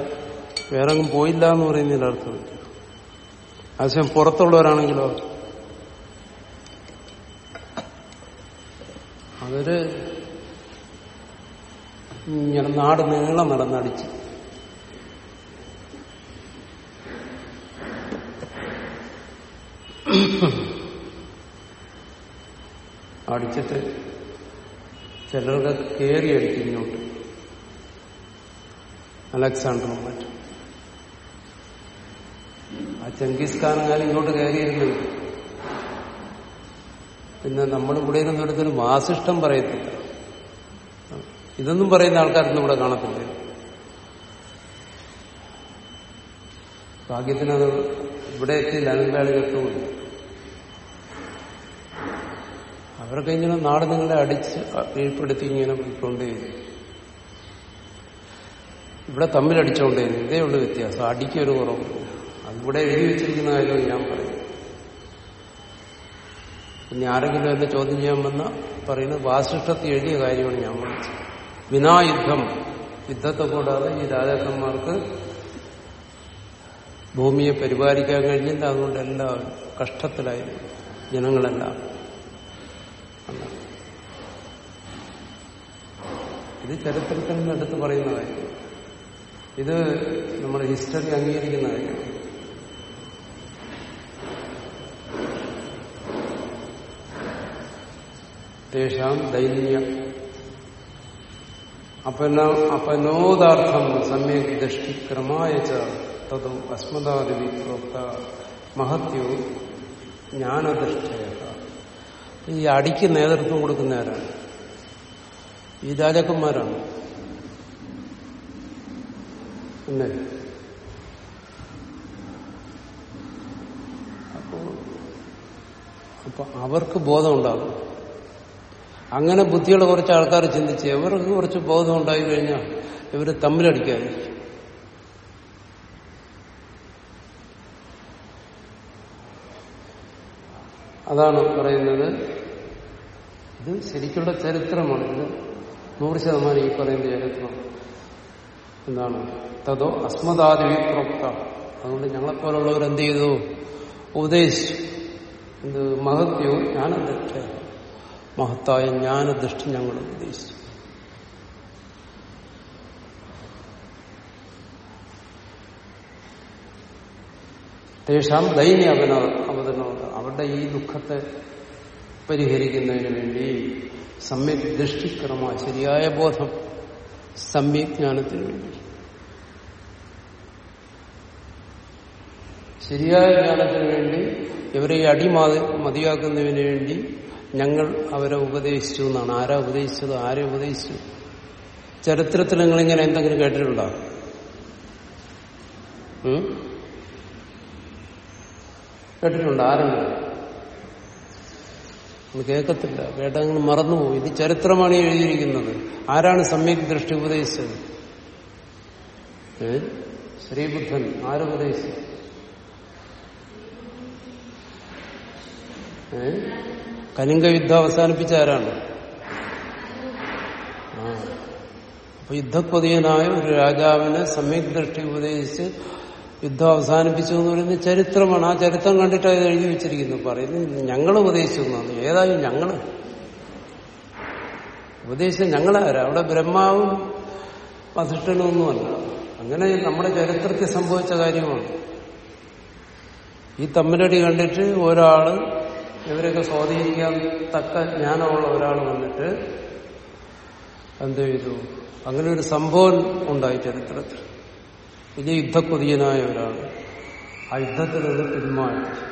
വേറെ അങ്ങ് പോയില്ല എന്ന് പറയുന്നതിന്റെ അർത്ഥമില്ല അതേസമയം പുറത്തുള്ളവരാണെങ്കിലോ? അവർ ഇങ്ങനെ നാട് നീളം നടന്നടിച്ച്. അടിച്ചിട്ട് ചിലർക്ക് കയറി അടിക്കും ഇങ്ങോട്ട്. അലക്സാണ്ടറും മറ്റും ആ ഖാൻ ഖാനെങ്ങാനും ഇങ്ങോട്ട് കയറിയിരുന്നില്ല പിന്നെ നമ്മൾ ഇവിടെ ഇരുന്നിടത്തൊരു വാസിഷ്ടം പറയത്തില്ല. ഇതൊന്നും പറയുന്ന ആൾക്കാരൊന്നും ഇവിടെ കാണത്തില്ല. ഭാഗ്യത്തിനത് ഇവിടെ എത്തിയില്ല അനന്തയാളി അവരൊക്കെ ഇങ്ങനെ നാട് നിങ്ങളെ അടിച്ച് കീഴ്പ്പെടുത്തി ഇങ്ങനെ പോയിക്കൊണ്ടേയിരുന്നു. ഇവിടെ തമ്മിൽ തമ്മിലടിച്ചുകൊണ്ടേയിരുന്നു ഇതേ ഉള്ളു വ്യത്യാസം. അടിക്കൊരു കുറവ് അതിവിടെ എഴുതി വെച്ചിരിക്കുന്ന കാര്യം ഞാൻ പറയും. ഇനി ആരെങ്കിലും എന്നെ ചോദ്യം ചെയ്യാൻ വന്ന പറയുന്നത് വാസിഷ്ടത്തി എഴുതിയ കാര്യമാണ് ഞാൻ വിളിച്ചത്. വിനായുദ്ധം. യുദ്ധത്തെ കൂടാതെ ഈ രാജാക്കന്മാർക്ക് ഭൂമിയെ പരിപാലിക്കാൻ കഴിഞ്ഞില്ല. അതുകൊണ്ട് എല്ലാവരും കഷ്ടത്തിലായിരുന്നു ജനങ്ങളെല്ലാം. എന്നാണ്. ഇത് ചരിത്രത്തിൽ നിന്ന് എടുത്ത് പറയുന്ന കാര്യം. ഇത് നമ്മുടെ ഹിസ്റ്ററി അംഗീകരിക്കുന്ന കാര്യമാണ് തേഷാം ദൈന്യ. അപന അപനോദാർത്ഥം സമ്യക് ദൃഷ്ടിക്രമായ തതോ അസ്മദാദിവി പ്രോക്ത മഹത്യോ ജ്ഞാനദൃഷ്ടയ ഈ അടിക്ക് നേതൃത്വം കൊടുക്കുന്നവരാണ് ഈ രാജാക്കന്മാരാണ്. പിന്നെ? അപ്പോ അപ്പൊ അവർക്ക് ബോധം ഉണ്ടാകും അങ്ങനെ ബുദ്ധിയുള്ള കുറച്ച് ആൾക്കാർ ചിന്തിച്ച് ഇവർക്ക് കുറച്ച് ബോധം ഉണ്ടായി കഴിഞ്ഞാൽ ഇവർ തമ്മിലടിക്കാതിരിക്കും. അതാണ് പറയുന്നത് ഇത് ശരിക്കുള്ള ചരിത്രമാണ്. ഇത് നൂറ് ശതമാനം ഈ പറയുന്ന ചരിത്രം എന്താണ്? തതോ അസ്മദാദി പ്രോക്ത അതുകൊണ്ട് ഞങ്ങളെപ്പോലുള്ളവർ എന്ത് ചെയ്തു? ഉപദേശിച്ചു. എന്ത് മഹത്യോ ജ്ഞാനദൃഷ്ട മഹത്തായ ജ്ഞാനദൃഷ്ടി ഞങ്ങൾ ഉപദേശിച്ചു. തേഷാം ദൈന്യ അവന അവതരണമുണ്ട്. അവരുടെ ഈ ദുഃഖത്തെ പരിഹരിക്കുന്നതിന് വേണ്ടി സമ്യക് ദൃഷ്ടിക്രമ ശരിയായ ബോധം സമ്യജ്ഞാനത്തിന് വേണ്ടി. ശരിയായ ജ്ഞാനത്തിന് വേണ്ടി ഇവരെ ഈ അടി മതിയാക്കുന്നതിന് വേണ്ടി ഞങ്ങൾ അവരെ ഉപദേശിച്ചു എന്നാണ്. ആരാ ഉപദേശിച്ചത്? ആരെ ഉപദേശിച്ചു? ചരിത്രത്തിൽ നിങ്ങളിങ്ങനെ എന്തെങ്കിലും കേട്ടിട്ടുണ്ടോ? കേട്ടിട്ടുണ്ടോ? ആരെങ്കിലും? അത് കേൾക്കത്തില്ല. വേദങ്ങൾ മറന്നുപോകും ഇത് ചരിത്രമാണ് എഴുതിയിരിക്കുന്നത്. ആരാണ് സമ്യക് ദൃഷ്ടി ഉപദേശിച്ചത് ശ്രീബുദ്ധൻ. ആരുപദേശിച്ചു കലിംഗ യുദ്ധം അവസാനിപ്പിച്ച ആരാണ്? അപ്പൊ യുദ്ധക്കൊതിയനായ ഒരു രാജാവിനെ സമ്യക് ദൃഷ്ടി ഉപദേശിച്ച് യുദ്ധം അവസാനിപ്പിച്ചു എന്ന് പറയുന്നത് ചരിത്രമാണ്. ആ ചരിത്രം കണ്ടിട്ട് അത് എഴുതി വെച്ചിരിക്കുന്നു. പറയുന്നത് ഞങ്ങൾ ഉപദേശിച്ചു എന്നാണ് ഏതായാലും ഞങ്ങൾ ഉപദേശിച്ച ഞങ്ങളാരാ അവിടെ ബ്രഹ്മാവും വസിഷ്ഠനും ഒന്നുമല്ല അങ്ങനെ നമ്മുടെ ചരിത്രത്തിൽ സംഭവിച്ച കാര്യമാണ്. ഈ തമ്മിലടി കണ്ടിട്ട് ഒരാൾ ഇവരൊക്കെ സ്വാധീനിക്കാൻ തക്ക ജ്ഞാനമുള്ള ഒരാൾ വന്നിട്ട് എന്ത് ചെയ്തു? അങ്ങനെ ഒരു സംഭവം ഉണ്ടായി ചരിത്രത്തിൽ. വലിയ യുദ്ധക്കൊതിയനായ ഒരാൾ ആ യുദ്ധത്തിൽ നിന്ന് പിന്മാറി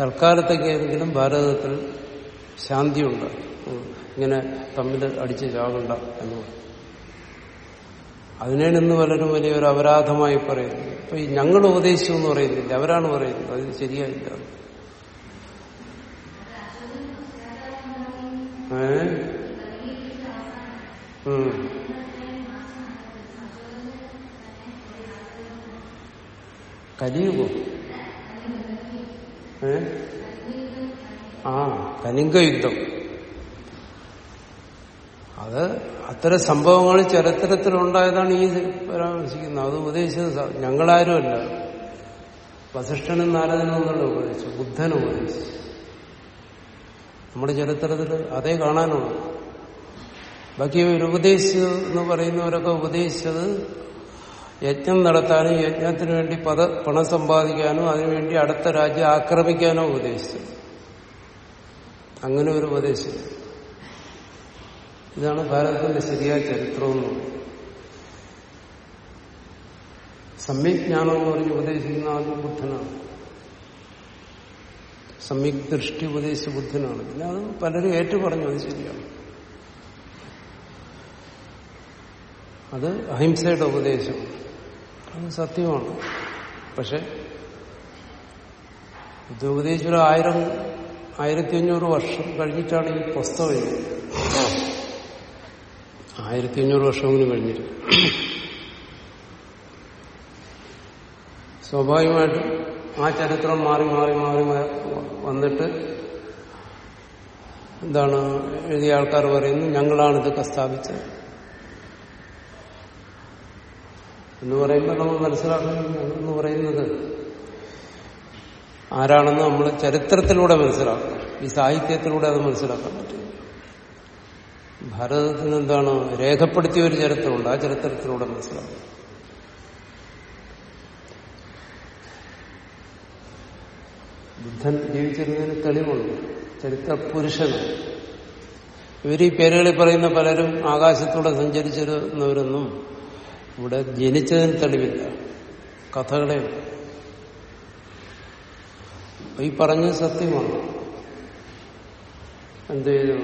തൽക്കാലത്തേക്കെങ്കിലും ഭാരതത്തിൽ ശാന്തി ഉണ്ട് ഇങ്ങനെ തമ്മിൽ അടിച്ച് ചാകണ്ട എന്ന്. അതിനാണ് ഇന്ന് പലരും വലിയൊരു അപരാധമായി പറയുന്നു. ഇപ്പൊ ഈ ഞങ്ങൾ ഉപദേശിച്ചു എന്ന് പറയുന്നില്ല. അവരാണ് പറയുന്നത്. അത് ശരിയായില്ല. ഏ? കലിയുഗോ ഏ? ആ. കലിംഗയുദ്ധം അത് അത്തരം സംഭവങ്ങൾ ചരിത്രത്തിലുണ്ടായതാണ് ഈ പരാമർശിക്കുന്നത് അത് ഉപദേശിച്ചത് ഞങ്ങളാരുമല്ല വസിഷ്ഠനും നാരദനും എന്നുള്ള ഉപദേശിച്ചു. ബുദ്ധനും ഉപദേശിച്ചു. നമ്മുടെ ചരിത്രത്തിൽ അതേ കാണാനുള്ളൂ ബാക്കി ഒരു ഉപദേശിച്ചു എന്ന് പറയുന്നവരൊക്കെ ഉപദേശിച്ചത് യജ്ഞം നടത്താനും യജ്ഞത്തിന് വേണ്ടി പദ പണം സമ്പാദിക്കാനും അതിനുവേണ്ടി അടുത്ത രാജ്യം ആക്രമിക്കാനോ ഉപദേശിച്ചു അങ്ങനെ ഒരു ഉപദേശം. ഇതാണ് ഭാരതത്തിന്റെ ശരിയായ ചരിത്രം എന്ന് പറയുന്നത്. സമ്യജ്ഞാനം എന്ന് പറഞ്ഞ് ഉപദേശിക്കുന്ന ആദ്യം ബുദ്ധനാണ്. സമ്യക് ദൃഷ്ടി ഉപദേശിച്ച ബുദ്ധനാണ്. പിന്നെ അത് പലരും ഏറ്റുപറഞ്ഞു അത് ശരിയാണ്. അത് അഹിംസയുടെ ഉപദേശം അത് സത്യമാണ്. പക്ഷെ ഇത് ആയിരം ആയിരത്തി അഞ്ഞൂറ് വർഷം കഴിഞ്ഞിട്ടാണ് ഈ പുസ്തകം ആയിരത്തി അഞ്ഞൂറ് വർഷം കൂടി കഴിഞ്ഞിട്ട്. സ്വാഭാവികമായിട്ടും ആ ചരിത്രം മാറി മാറി മാറി മാറി വന്നിട്ട് എന്താണ് എഴുതിയ ആൾക്കാർ പറയുന്നു ഞങ്ങളാണ് ഇതൊക്കെ സ്ഥാപിച്ചത്. എന്ന് പറയുമ്പോൾ നമ്മൾ മനസ്സിലാക്കുന്നു എന്ന് പറയുന്നത്. ആരാണെന്ന് നമ്മൾ ചരിത്രത്തിലൂടെ മനസ്സിലാക്കണം. ഈ സാഹിത്യത്തിലൂടെ അത് മനസ്സിലാക്കാൻ പറ്റും. ഭാരതത്തിന് എന്താണ് രേഖപ്പെടുത്തിയ ഒരു ചരിത്രമുണ്ട്. ആ ചരിത്രത്തിലൂടെ മനസ്സിലാക്കും ബുദ്ധൻ ജീവിച്ചിരുന്നതിന് തെളിവുണ്ട്. ചരിത്ര പുരുഷന് ഇവർ ഈ പേരുകളിൽ പറയുന്ന പലരും ആകാശത്തൂടെ സഞ്ചരിച്ചിരുന്നവരൊന്നും ഇവിടെ ജനിച്ചതിന് തെളിവില്ല. കഥകളെ ഈ പറഞ്ഞത് സത്യമാണ്. എന്ത് ചെയ്തു?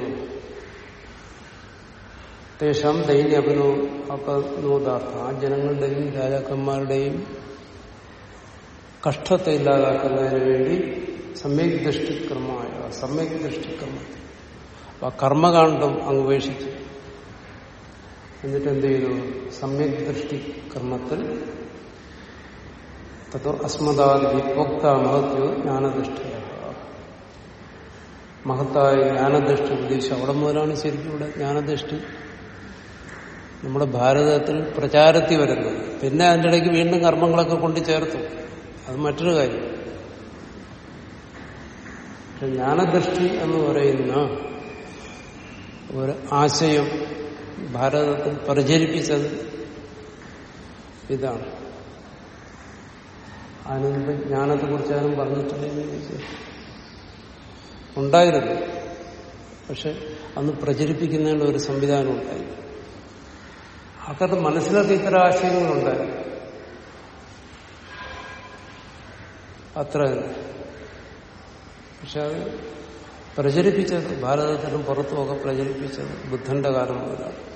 തേഷാം ദൈന്യപനോ അപനോദാർത്ഥം ആ ജനങ്ങളുടെയും രാജാക്കന്മാരുടെയും കഷ്ടത്തെ ഇല്ലാതാക്കുന്നതിന് വേണ്ടി സമ്യക് ദൃഷ്ടിക്രമമായ സമ്യക് ദൃഷ്ടിക്രമം ആ കർമ്മകാന്ഡം അങ്ങ് ഉപേക്ഷിച്ചു. എന്നിട്ട് എന്ത് ചെയ്തു സമ്യക് ദൃഷ്ടിക്രമത്തിൽ തത്തോ അസ്മദാദി വിഭോക്ത മഹത്യോ ജ്ഞാനദൃഷ്ടിയ മഹത്തായ ജ്ഞാനദൃഷ്ടി ഉപദേശിച്ചു അവിടെ മുതലാണ് ശരിക്കും ഇവിടെ ജ്ഞാനദൃഷ്ടി. നമ്മുടെ ഭാരതത്തിൽ പ്രചാരത്തിൽ വരുന്നത്. പിന്നെ അതിന്റെ ഇടയ്ക്ക് വീണ്ടും കർമ്മങ്ങളൊക്കെ കൊണ്ട് ചേർത്തു. അത് മറ്റൊരു കാര്യം. പക്ഷെ ജ്ഞാനദൃഷ്ടി എന്ന് പറയുന്ന ഒരു ആശയം ഭാരതത്തിൽ പ്രചരിപ്പിച്ചത് ഇതാണ്. അതിനുമുമ്പ് ജ്ഞാനത്തെക്കുറിച്ച് ആരും പറഞ്ഞിട്ടില്ലെന്ന് ചോദിച്ചു ഉണ്ടായിരുന്നു. പക്ഷെ അന്ന് പ്രചരിപ്പിക്കുന്നതിനുള്ള ഒരു സംവിധാനം ഉണ്ടായി ആൾക്കാർക്ക് മനസ്സിലാക്കി ഇത്തരം ആശയങ്ങളുണ്ടായിരുന്നു അത്ര പക്ഷെ അത് പ്രചരിപ്പിച്ചത് ഭാരതത്തിലും പുറത്തുമൊക്കെ പ്രചരിപ്പിച്ചത് ബുദ്ധന്റെ കാലം മുതലാണ്.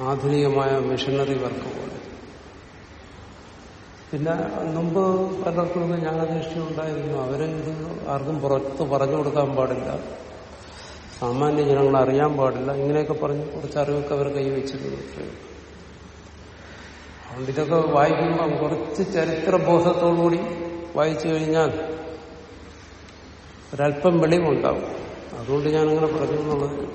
ആധുനികമായ മെഷീനറി വർക്ക് പോലെ. പിന്നെ മുമ്പ് പലർക്കും ജ്ഞാനദൃഷ്ടി ഉണ്ടായിരുന്നു. അവർ ഇത് ആർക്കും പുറത്ത് പറഞ്ഞു കൊടുക്കാൻ പാടില്ല. സാമാന്യ ജനങ്ങൾ അറിയാൻ പാടില്ല. ഇങ്ങനെയൊക്കെ പറഞ്ഞ് കുറച്ച് അറിവൊക്കെ അവർ കൈവച്ചിരുന്നു അതുകൊണ്ട് ഇതൊക്കെ വായിക്കുമ്പോൾ കുറച്ച് ചരിത്ര ചരിത്രബോധത്തോടുകൂടി വായിച്ചു കഴിഞ്ഞാൽ ഒരല്പം വെളിവുണ്ടാവും. അതുകൊണ്ട് ഞാനങ്ങനെ പറഞ്ഞു എന്നുള്ളത്